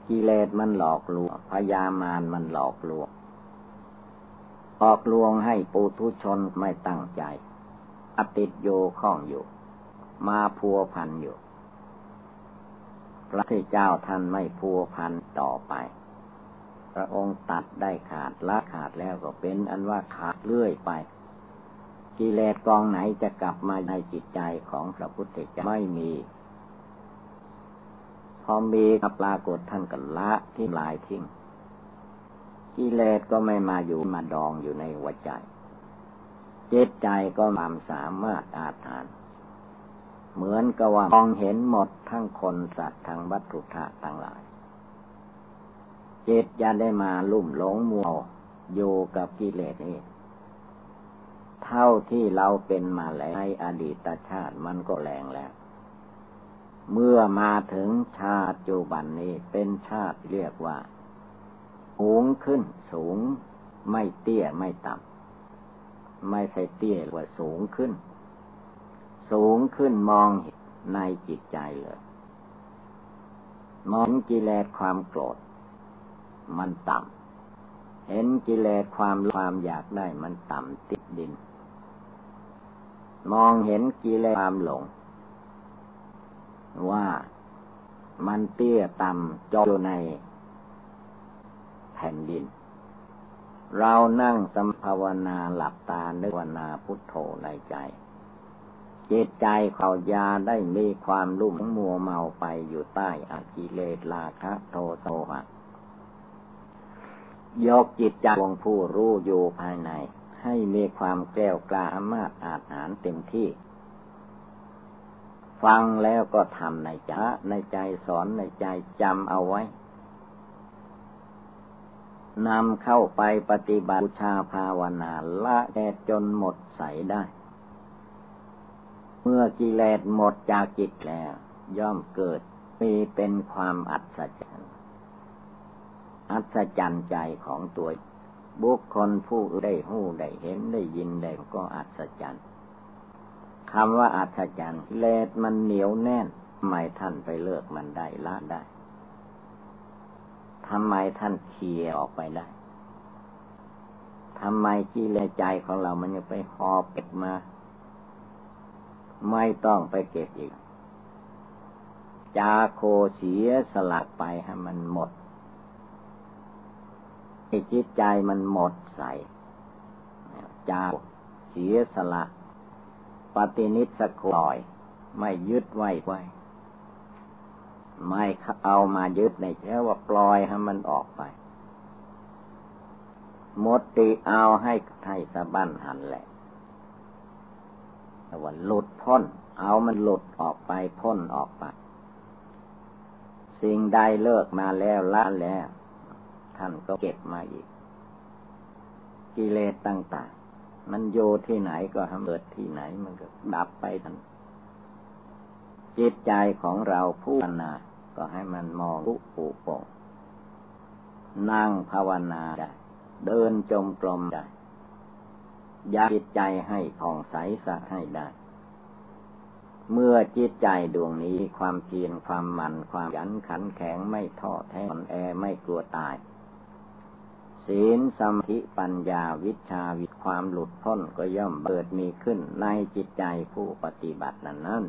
กิเลสมันหลอกลวงพยามารมันหลอกลวง ออกลวงให้ปุถุชนไม่ตั้งใจ อติดโยข้องอยู่ มาพัวพันอยู่ พระที่เจ้าท่านไม่พัวพันต่อไป พระองค์ตัดได้ขาดละขาดแล้วก็เป็นอันว่าขาดเรื่อยไป กิเลสกองไหนจะกลับมาในจิตใจของพระพุทธเจ้าไม่มี พอมีปรากฏท่านก็ละที่ลายทิ้ง กิเลสก็ไม่มาอยู่มาดองอยู่ในหัวใจจิตใจก็มามสามารถอาถาน เหมือนกับว่ามองเห็นหมดทั้งคนสัตว์ทั้งวัตถุธาตุทั้งหลายจิตจะได้มาลุ่มหลงมัวอยู่กับกิเลสนี้เท่าที่เราเป็นมาแล้วในอดีตชาติมันก็แรงแล้ว เมื่อมาถึงชาติจุบันนี้เป็นชาติเรียกว่า สูงขึ้น สูง ไม่เตี้ยไม่ต่ำไม่ใช่เตี้ยว่าสูงขึ้น สูงขึ้นมองเห็นในจิตใจเลยมองกิเลสความโกรธ มันต่ำเห็นกิเลสความความอยากได้มันต่ำติดดิน มองเห็นกิเลสความหลง ว่ามันเตี้ยต่ำจออยู่ใน แผ่นดิน เรานั่งสัมภาวนาหลับตาเนื้อนาพุทโธในใจ จิตใจเขายาได้มีความรุ่มมัวเมาไปอยู่ใต้อกิเลสราคะโทโสหะยกจิตใจวงผู้รู้อยู่ภายใน ให้มีความแก้วกล้ามาตอาหารเต็มที่ ฟังแล้วก็ทำในใจในใจสอนในใจจำเอาไว้ นำเข้าไปปฏิบัติชาภาวนาละแดดจนหมดใสได้ เมื่อกิเลสหมดจากจิตแล้ว ย่อมเกิดมีเป็นความอัศจรรย์ อัศจรรย์ใจของตัวบุคคลผู้ได้หู้ได้เห็นได้ยินได้ก็อัศจรรย์คำว่าอัศจรรย์เลสมันเหนียวแน่นไม่ท่านไปเลิกมันได้ละได้ ทำไมท่านเคลียออกไปได้ทำไมกิเลใจของเรามันยังไปหอบเก็บมา ไม่ต้องไปเก็บอีก จาโคเสียสลักไปให้มันหมดให้จิตใจมันหมดใสจาเสียสละ ปฏินิสโคลอย ไม่ยึดไว้ไว้ ไม่เอามายึดในแค่ว่าปล่อยให้มันออกไปมดตีเอาให้ให้สะบั้นหันแหละแต่ว่าหลุดพ้น เอามันหลุดออกไปพ้นออกไป สิ่งใดเลิกมาแล้วละแล้ว ท่านก็เก็บมาอีก กิเลสต่างๆ มันโยที่ไหนก็ทำเกิดที่ไหนมันก็ดับไปทันจิตใจของเราผู้นา ก็ให้มันมองรูปูโป่งนั่งภาวนาได้ เดินจมกลมได้ยาจิตใจให้ผ่องใสสะให้ได้ เมื่อจิตใจดวงนี้ความเพียรความมันความยันขันแข็งไม่ท้อแท้อ่อนแอไม่กลัวตาย ศีลสมาธิปัญญาวิชาวิความหลุดพ้นก็ย่อมเบิดมีขึ้นในจิตใจผู้ปฏิบัตินั้นนั้น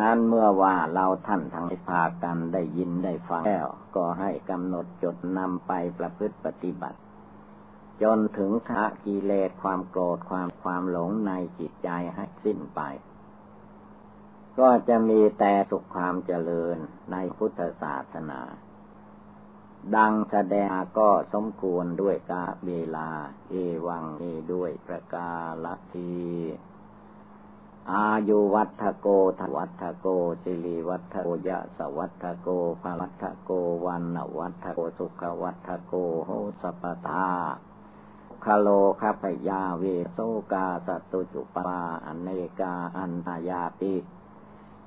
นั้นเมื่อว่าเราท่านทั้งพากันได้ยินได้ฟังแล้ว ก็ให้กำหนดจดนำไปประพฤติปฏิบัติ จนถึงทะกิเลสความโกรธความความหลงในจิตใจให้สิ้นไป ก็จะมีแต่สุขความเจริญในพุทธศาสนา ดังแสดงก็สมควรด้วยกาเวลา เอวังนี้ด้วยประกาลี อายุวัฏโกทวัฏโกสิริวัฏโกยะสวัฏโกภวัฏโกวันนวัฏโกสุขวัฏโกโหสปตาคาโลคาพยาเวโซกาสตุจุปาอเนกาอันตายาติ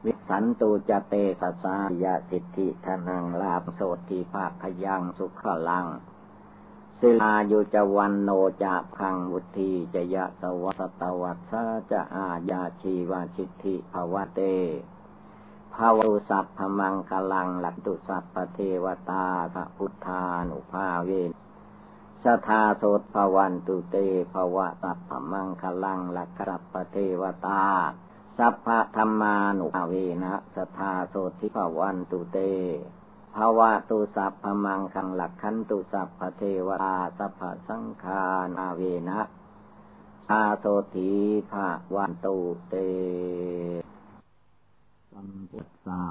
วิสันตุจเตสสายาสิทธิทนังลาภโสติภาคยังสุขลัง ศิลายุจวันโนจะพังวุธีจะยะสวัสตวัสสะจะอาญาชีวาชิตธิภาวเตภาวุสัพพมังคลังหลักตุสัพพเทวตาสัพุทธานุภาเวนสทาโสตภวันตุเตภวะสัพพมังคลังหลักสัพพเทวตาสัพพธรรมานุภาเวนะสทาโสติภวันตุเต ภาวะตุสัพพมังคังหลักขันตุสัพพเทวาสัพพสังฆานาเวนะอาโสถีภาวันตุเตสัมพุทธา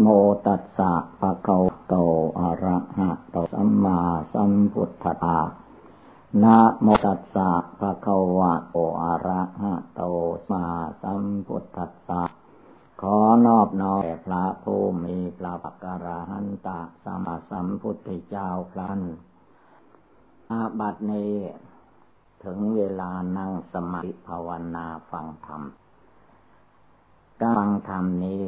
โมตัสสะภะคะวะโตอะระหะโตสัมมาสัมพุทธะนะโมตัสสะภะคะวะโตอะระหะโตสัมมาสัมพุทธะ ขอนอบน้อมแด่พระผู้มีพระปักการหันตะสมมาสัมพุทธเจ้าพลันอาบัดนี้ถึงเวลานั่งสมาธิภาวนาฟังธรรมการฟังธรรมนี้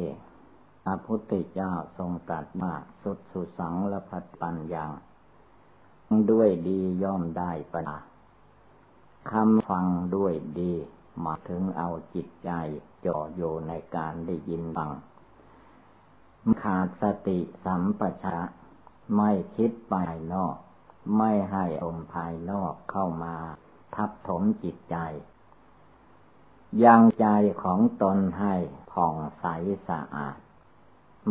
พระพุทธเจ้าทรงตรัสว่าสุดสุสังละพัดปัญญาด้วยดีย่อมได้ปัญญาคำฟังด้วยดีมาถึงเอาจิตใจ จ่ออยู่ในการได้ยินฟังขาดสติสัมปชัญญะไม่คิดภายนอก ไม่ให้อมภายนอกเข้ามา ทับถมจิตใจ ยังใจของตนให้ผ่องใสสะอาด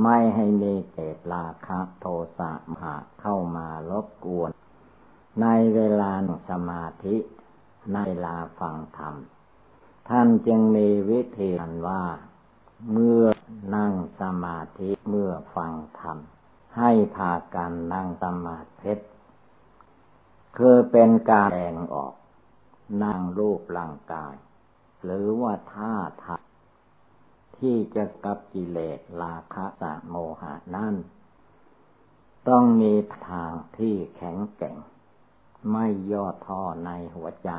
ไม่ให้มีเจตราคะโทสะมหาเข้ามารบกวน ในเวลาสมาธิ ในเวลาฟังธรรม ท่านจึงมีวิธีกันว่า เมื่อนั่งสมาธิเมื่อฟังธรรม ให้พากันนั่งสมาธิคือเป็นการแสดงออก นั่งรูปร่างกาย หรือว่าท่าทางที่จะกับกิเลสราคะสะโมหะนั่น ต้องมีทางที่แข็งแกร่ง ไม่ย่อท้อในหัวใจ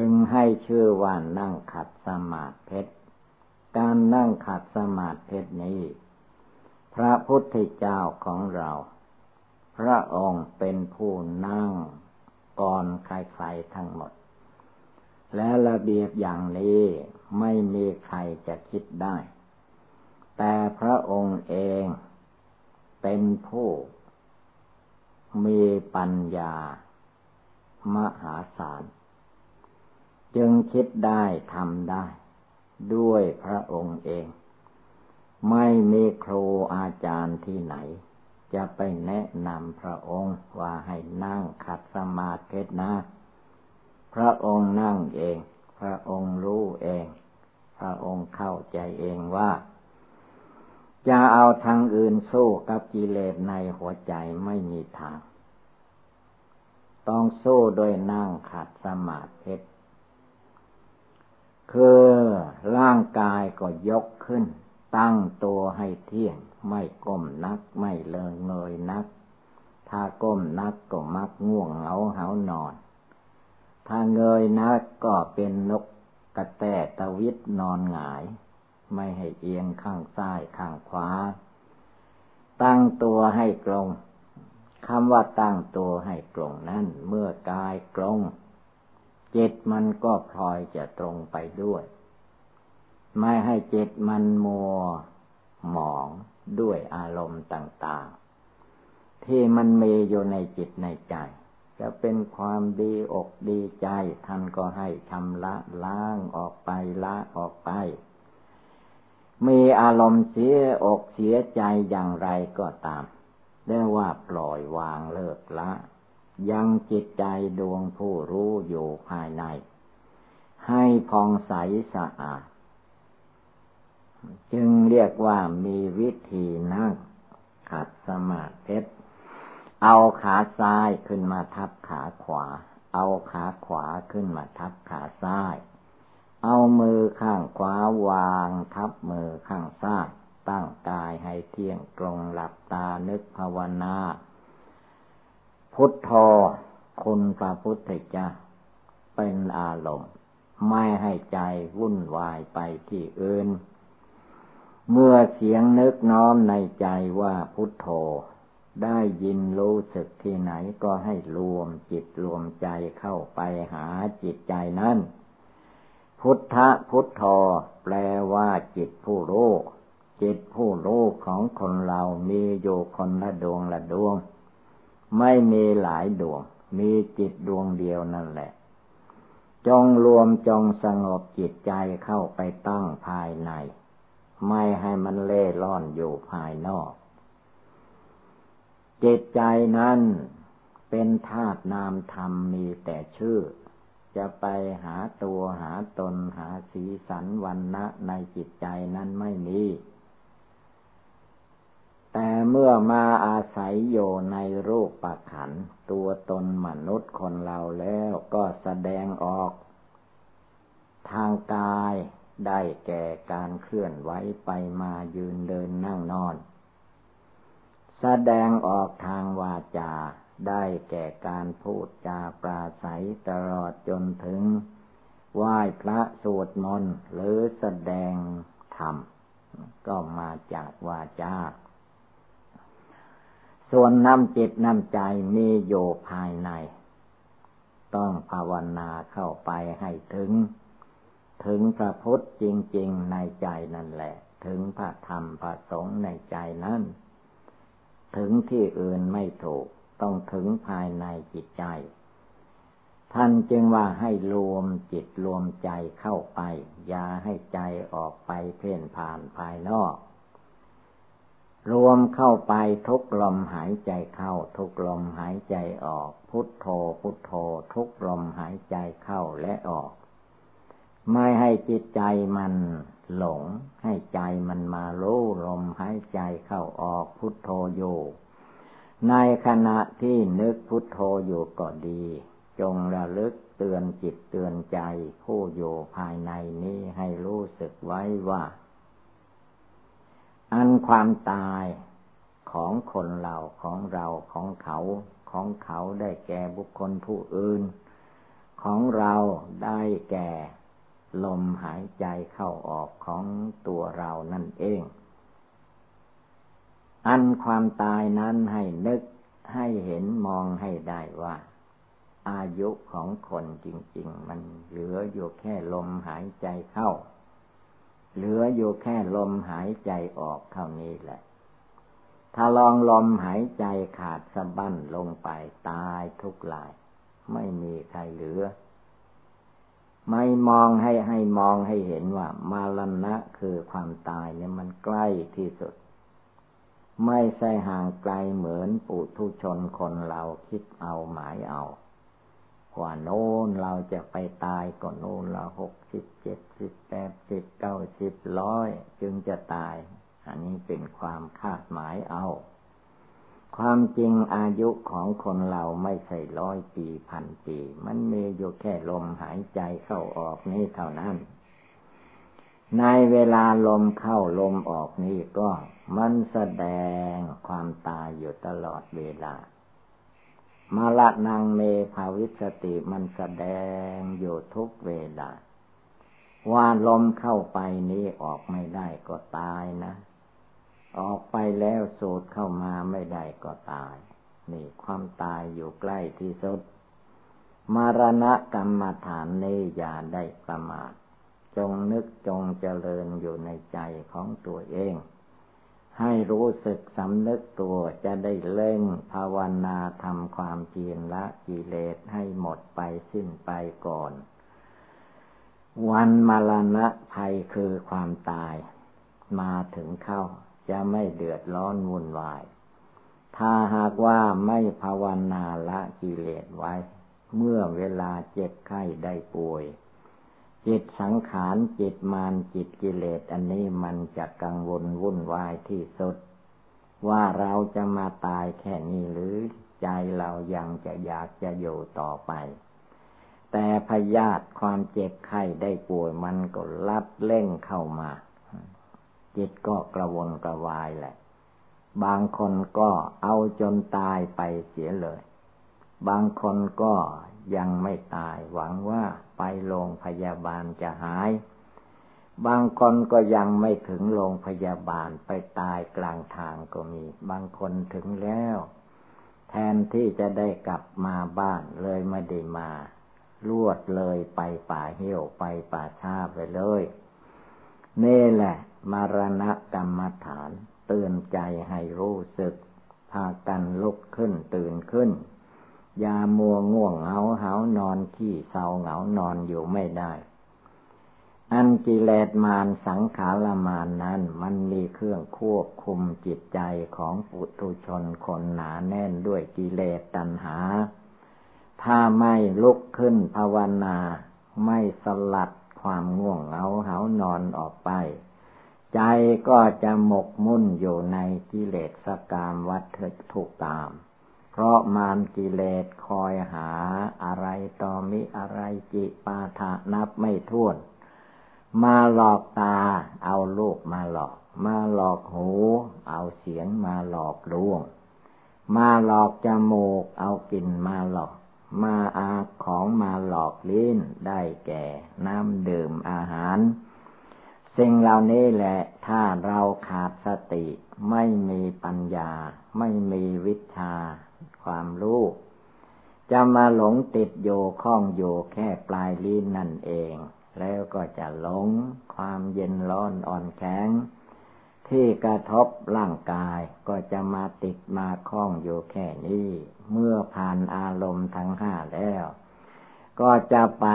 จึงให้ชื่อว่านั่งขัดสมาธิการนั่งขัดสมาธินี้แทระพุทธเจ้าของเรา พระองค์เป็นผู้นั่งก่อนใครๆทั้งหมด และระเบียบอย่างนี้ไม่มีใครจะคิดได้ แต่พระองค์เองเป็นผู้มีปัญญามหาศาล จึงคิดได้ทำได้ ด้วยพระองค์เอง ไม่มีครูอาจารย์ที่ไหน จะไปแนะนำพระองค์ว่าให้นั่งขัดสมาธินะพระองค์นั่งเอง พระองค์รู้เอง พระองค์เข้าใจเองว่า จะเอาทางอื่นสู้กับกิเลสในหัวใจไม่มีทาง ต้องสู้โดยนั่งขัดสมาธิ คือร่างกายก็ยกขึ้น ตั้งตัวให้เที่ยง ไม่ก้มนักไม่เลิงเงยนัก ถ้าก้มนักก็มักง่วงเหงาเหานอน ถ้าเงยนักก็เป็นนกกระแตตะวิตนอนหงาย ไม่ให้เอียงข้างซ้ายข้างขวา ตั้งตัวให้ตรงคำว่าตั้งตัวให้ตรงนั้นเมื่อกายตรง จิตมันก็พลอยจะตรงไปด้วย ไม่ให้จิตมันมัวหมองด้วยอารมณ์ต่าง ๆ ที่มันมีอยู่ในจิตในใจ จะเป็นความดีอกดีใจ ท่านก็ให้ชำระล้างออกไปละออกไป มีอารมณ์เสียอกเสียใจอย่างไรก็ตามเรียกว่าปล่อยวางเลิกละ ยังจิตใจดวงผู้รู้อยู่ภายใน ให้พองใสสะอาด จึงเรียกว่ามีวิธีนั่งขัดสมาธิเอาขาซ้ายขึ้นมาทับขาขวา เอาขาขวาขึ้นมาทับขาซ้าย เอามือข้างขวาวางทับมือข้างซ้าย ตั้งกายให้เที่ยงตรงหลับตานึกภาวนา พุทโธคุณพระพุทธเจ้าเป็นอารมณ์ ไม่ให้ใจวุ่นวายไปที่อื่น เมื่อเสียงนึกน้อมในใจว่าพุทโธ ได้ยินรู้สึกที่ไหนก็ให้รวมจิตรวมใจเข้าไปหาจิตใจนั้น พุทธพุทโธแปลว่าจิตผู้รู้จิตผู้รู้ของคนเรามีอยู่คนละดวงละดวง ไม่มีหลายดวง มีจิตดวงเดียวนั่นแหละ จงรวมจงสงบจิตใจเข้าไปตั้งภายใน ไม่ให้มันเล่ร่อนอยู่ภายนอก จิตใจนั้นเป็นธาตุนามธรรมมีแต่ชื่อ จะไปหาตัวหาตนหาสีสันวันณะในจิตใจนั้นไม่มี แต่เมื่อมาอาศัยโยในรูปปัขัน ตัวตนมนุษย์คนเราแล้วก็แสดงออก ทางกายได้แก่การเคลื่อนไหวไปมายืนเดินนั่งนอน แสดงออกทางวาจาได้แก่การพูดจาปราศัยตลอดจนถึง ไหว้พระสวดมนต์หรือแสดงธรรม ก็มาจากวาจา ส่วนน้ำจิตน้ำใจมีโยภายใน ต้องภาวนาเข้าไปให้ถึง ถึงพระพุทธจริง ๆในใจนั่นแหละ ถึงพระธรรมพระสงฆ์ในใจนั้น ถึงที่อื่นไม่ถูกต้องถึงภายในจิตใจ ท่านจึงว่าให้รวมจิตรวมใจเข้าไป อย่าให้ใจออกไปเพ่นผ่านภายนอก รวมเข้าไปทุกลมหายใจเข้า ทุกลมหายใจออก พุทโธพุทโธ ทุกลมหายใจเข้าและออก ไม่ให้จิตใจมันหลง ให้ใจมันมารู้ลมหายใจเข้าออกพุทโธอยู่ในขณะที่นึกพุทโธอยู่ก็ดี จงระลึกเตือนจิตเตือนใจ ผู้อยู่ภายในนี้ให้รู้สึกไว้ว่า อันความตายของคนเราของเราของเขาของเขาได้แก่บุคคลผู้อื่น ของเราได้แก่ลมหายใจเข้าออกของตัวเรานั่นเอง อันความตายนั้นให้นึกให้เห็นมองให้ได้ว่า อายุของคนจริง ๆ มันเหลืออยู่แค่ลมหายใจเข้า เหลืออยู่แค่ลมหายใจออกเท่านี้แหละ ถ้าลองลมหายใจขาดสะบั้นลงไปตายทุกลาย ไม่มีใครเหลือ ไม่มองให้ให้มองให้เห็นว่า มาลณะคือความตายเนี่ยมันใกล้ที่สุด ไม่ใช่ห่างไกลเหมือนปุถุชนคนเราคิดเอาหมายเอา ว่าโน้นเราจะไปตายก่อนโน้นเราหกสิบเจ็ดสิบแปดสิบเก้าสิบร้อยจึงจะตาย อันนี้เป็นความคาดหมายเอา ความจริงอายุของคนเราไม่ใช่ร้อยปีพันปี มันมีอยู่แค่ลมหายใจเข้าออกนี่เท่านั้น ในเวลาลมเข้าลมออกนี่ก็มันแสดงความตายอยู่ตลอดเวลา มาละนางเมภาวิสติมันแสดงอยู่ทุกเวลา ว่าลมเข้าไปนี้ออกไม่ได้ก็ตายนะ ออกไปแล้วสูดเข้ามาไม่ได้ก็ตาย นี่ความตายอยู่ใกล้ที่สุด มรณะกรรมฐานนี้อย่าได้ประมาท จงนึกจงเจริญอยู่ในใจของตัวเอง ให้รู้สึกสำนึกตัวจะได้เล่งภาวนาทำความเพียรละกิเลสให้หมดไปสิ้นไปก่อน วันมรณะภัยคือความตาย มาถึงเข้าจะไม่เดือดร้อนวุ่นวาย ถ้าหากว่าไม่ภาวนาละกิเลสไว้ เมื่อเวลาเจ็บไข้ได้ป่วย จิตสังขารจิตมานจิตกิเลสอันนี้มันจะกังวลวุ่นวายที่สุด ว่าเราจะมาตายแค่นี้หรือใจเรายังจะอยากจะอยู่ต่อไป แต่พยาธิความเจ็บไข้ได้ป่วยมันก็ลัดเล่งเข้ามา จิตก็กระวนกระวายแหละ บางคนก็เอาจนตายไปเสียเลย บางคนก็ยังไม่ตายหวังว่า ไปโรงพยาบาลจะหาย บางคนก็ยังไม่ถึงโรงพยาบาลไปตายกลางทางก็มี บางคนถึงแล้ว แทนที่จะได้กลับมาบ้านเลยไม่ได้มาลวดเลยไปป่าเหี่ยวไปป่าชาไปเลยนี่แหละ มรณะกรรมฐาน เตือนใจให้รู้สึก พากันลุกขึ้นตื่นขึ้น ยามัวง่วงเหงาเหานอนขี้เศร้าเหงานอนอยู่ไม่ได้ อันกิเลสมารสังขารมารนนั้นมันมีเครื่องควบคุมจิตใจของปุถุชนคนหนาแน่นด้วยกิเลสตัณหา ถ้าไม่ลุกขึ้นภาวนา ไม่สลัดความง่วงเหงาเหานอนออกไป ใจก็จะหมกมุ่นอยู่ในกิเลสสกามวัฏทุกตาม เพราะมารกิเลสคอยหาอะไรต่อมิอะไรจิปาถะนับไม่ถ้วน มาหลอกตาเอาลูกมาหลอก มาหลอกหู เอาเสียงมาหลอกลวง มาหลอกจมูก เอากลิ่นมาหลอก มาอาของมาหลอกลิ้นได้แก่ น้ำดื่มอาหาร สิ่งเหล่านี้แหละถ้าเราขาดสติ ไม่มีปัญญา ไม่มีวิชา ความรู้จะมาหลงติดโยข้องโยแค่ปลายลิ้นนั่นเอง แล้วก็จะหลงความเย็นร้อนอ่อนแข็ง ที่กระทบร่างกายก็จะมาติดมาคล้องอยู่แค่นี้ เมื่อผ่านอารมณ์ทั้งห้าแล้ว ก็จะไป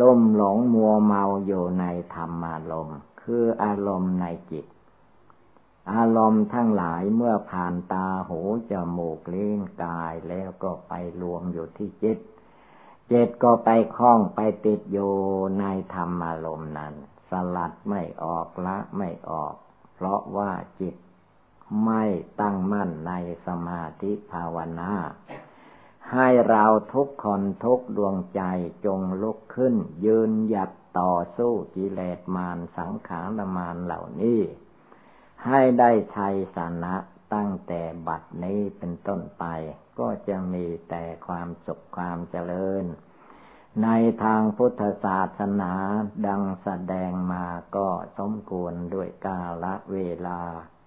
ล่มหลงมัวเมาอยู่ในธรรมารมณ์คืออารมณ์ในจิต อารมณ์ทั้งหลายเมื่อผ่านตาหูจมูกลิ้นกายแล้วก็ไปรวมอยู่ที่จิตจิตก็ไปคล้องไปติดอยู่ในธรรมอารมณ์นั้น สลัดไม่ออกละไม่ออก เพราะว่าจิตไม่ตั้งมั่นในสมาธิภาวนา ให้เราทุกคนทุกดวงใจจงลุกขึ้น ยืนหยัดต่อสู้กิเลสมารสังขารมารเหล่านี้ ให้ได้ชัยสนะตั้งแต่บัดนี้เป็นต้นไป ก็จะมีแต่ความสุขความเจริญ ในทางพุทธศาสนาดังแสดงมาก็สมควรด้วยกาลเวลา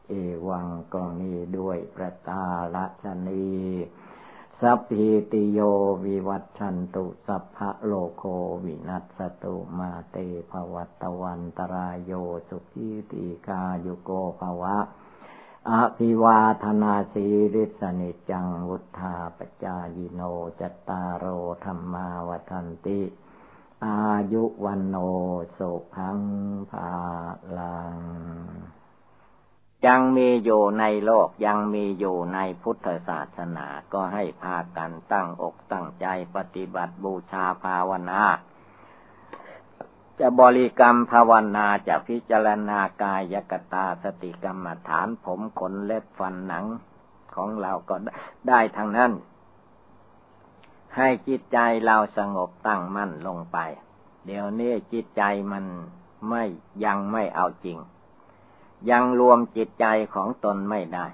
เอวังก็มีด้วยประตาละชนี สัพพิติโยวิวัตชันตุ สัพพะโลโควินัสตุมาเตภวัตวันตรายโยสุขีติกาโยโกภวะ อภิวาธนาสีริสนิจังวุธาปจายโนจตตารโอธรรมาวทันติ อายุวันโนสุพังภาลัง ยังมีอยู่ในโลกยังมีอยู่ในพุทธศาสนาก็ให้พากันตั้งอกตั้งใจปฏิบัติบูชาภาวนา จะบริกรรมภาวนาจะพิจารณากายกตาสติกรรมฐานผมขนเล็บฟันหนังของเราก็ได้ทั้งนั้น ให้จิตใจเราสงบตั้งมั่นลงไป เดี๋ยวนี้จิตใจมันไม่ยังไม่เอาจริง ยังรวมจิตใจของตนไม่ได้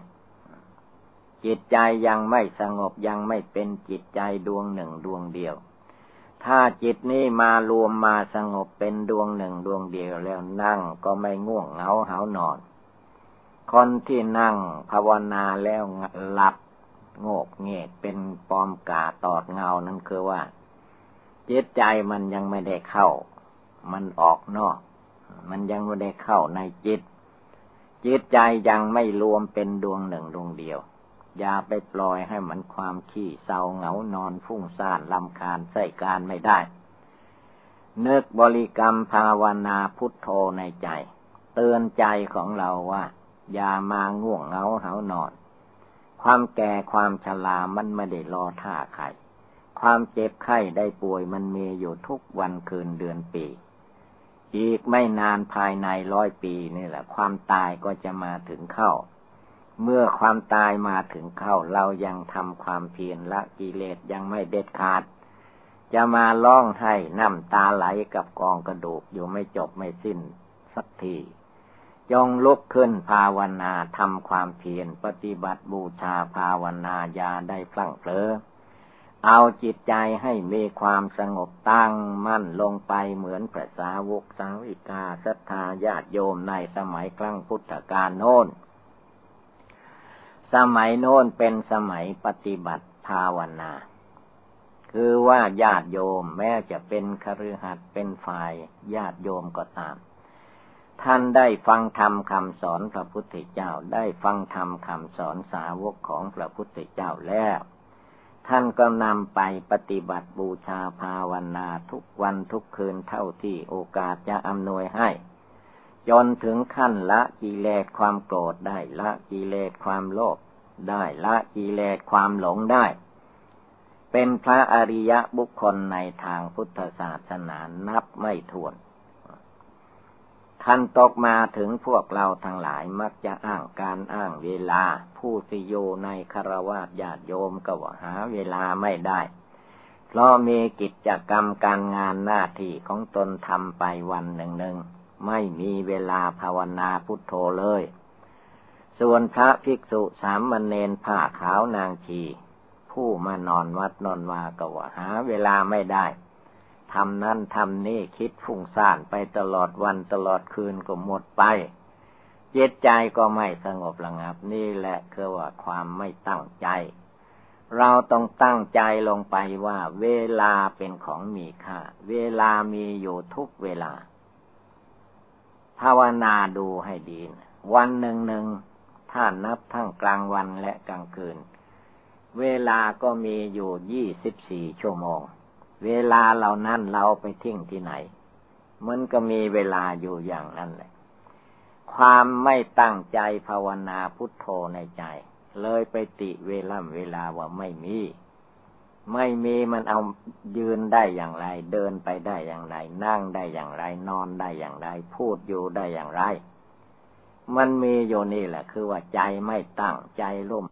จิตใจยังไม่สงบยังไม่เป็นจิตใจดวงหนึ่งดวงเดียว ถ้าจิตนี้มารวมมาสงบเป็นดวงหนึ่งดวงเดียวแล้วนั่งก็ไม่ง่วงเหงาหานอน คนที่นั่งภาวนาแล้วหลับโงกเงกเป็นปอมกาตอดเงานั่นคือว่า จิตใจมันยังไม่ได้เข้า มันออกนอก มันยังไม่ได้เข้าในจิต จิตใจยังไม่รวมเป็นดวงหนึ่งดวงเดียว อย่าไปปล่อยให้มันความขี้เศร้าเหงานอนฟุ้งซ่านลำคาญใส่การไม่ได้นึกบริกรรมภาวนาพุทโธในใจ เตือนใจของเราว่า อย่ามาง่วงเหงาเหานอน ความแก่ความชรามันไม่ได้รอท่าใครความเจ็บไข้ได้ป่วยมันมีอยู่ทุกวันคืนเดือนปี อีกไม่นานภายในร้อยปีนี่แหละ ความตายก็จะมาถึงเข้า เมื่อความตายมาถึงเข้า เรายังทำความเพียรละกิเลสยังไม่เด็ดขาด จะมาร้องให้น้ำตาไหลกับกองกระดูกอยู่ไม่จบไม่สิ้นสักทีจงลุกขึ้นภาวนาทำความเพียรปฏิบัติบูชาภาวนายาได้พลั่งเผลอ เอาจิตใจให้มีความสงบตั้งมั่นลงไปเหมือนพระสาวกสาวิกาศรัทธาญาติโยมในสมัยครั้งพุทธกาลโน้น สมัยโน้นเป็นสมัยปฏิบัติภาวนา คือว่าญาติโยมแม้จะเป็นคฤหัสถ์เป็นฝ่ายญาติโยมก็ตาม ท่านได้ฟังธรรมคำสอนพระพุทธเจ้าได้ฟังธรรมคำสอนสาวกของพระพุทธเจ้าแล้ว ท่านก็นำไปปฏิบัติบูชาภาวนาทุกวันทุกคืนเท่าที่โอกาสจะอำนวยให้ จนถึงขั้นละกิเลสความโกรธได้ละกิเลสความโลภได้ละกิเลสความหลงได้ เป็นพระอริยะบุคคลในทางพุทธศาสนานับไม่ถ้วน ท่านตกมาถึงพวกเราทั้งหลายมักจะอ้างการอ้างเวลา ผู้สิโยในคารวะญาติโยมก็ว่าหาเวลาไม่ได้ เพราะมีกิจกรรมการงานหน้าที่ของตนทำไปวันหนึ่งหนึ่งไม่มีเวลาภาวนาพุทโธเลย ส่วนพระภิกษุสามมเณรผ้าขาวนางชี ผู้มานอนวัดนอนวาก็ว่าหาเวลาไม่ได้ ทำนั่นทำนี่คิดฟุ้งซ่านไปตลอดวันตลอดคืนก็หมดไปเจตใจก็ไม่สงบระงับ นี่แหละคือว่าความไม่ตั้งใจ เราต้องตั้งใจลงไปว่า เวลาเป็นของมีค่า เวลามีอยู่ทุกเวลา ภาวนาดูให้ดีวันหนึ่งหนึ่งถ้านับทั้งกลางวันและกลางคืน เวลาก็มีอยู่ยี่สิบสี่ชั่วโมง เวลาเหล่านั้นเราไปทิ้งที่ไหน มันก็มีเวลาอยู่อย่างนั้นแหละ ความไม่ตั้งใจภาวนาพุทโธในใจ เลยไปติเวลาเวลาว่าไม่มี ไม่มีมันเอายืนได้อย่างไร เดินไปได้อย่างไร นั่งได้อย่างไร นอนได้อย่างไร พูดอยู่ได้อย่างไร มันมีอยู่นี่แหละ คือว่าใจไม่ตั้งใจร่ม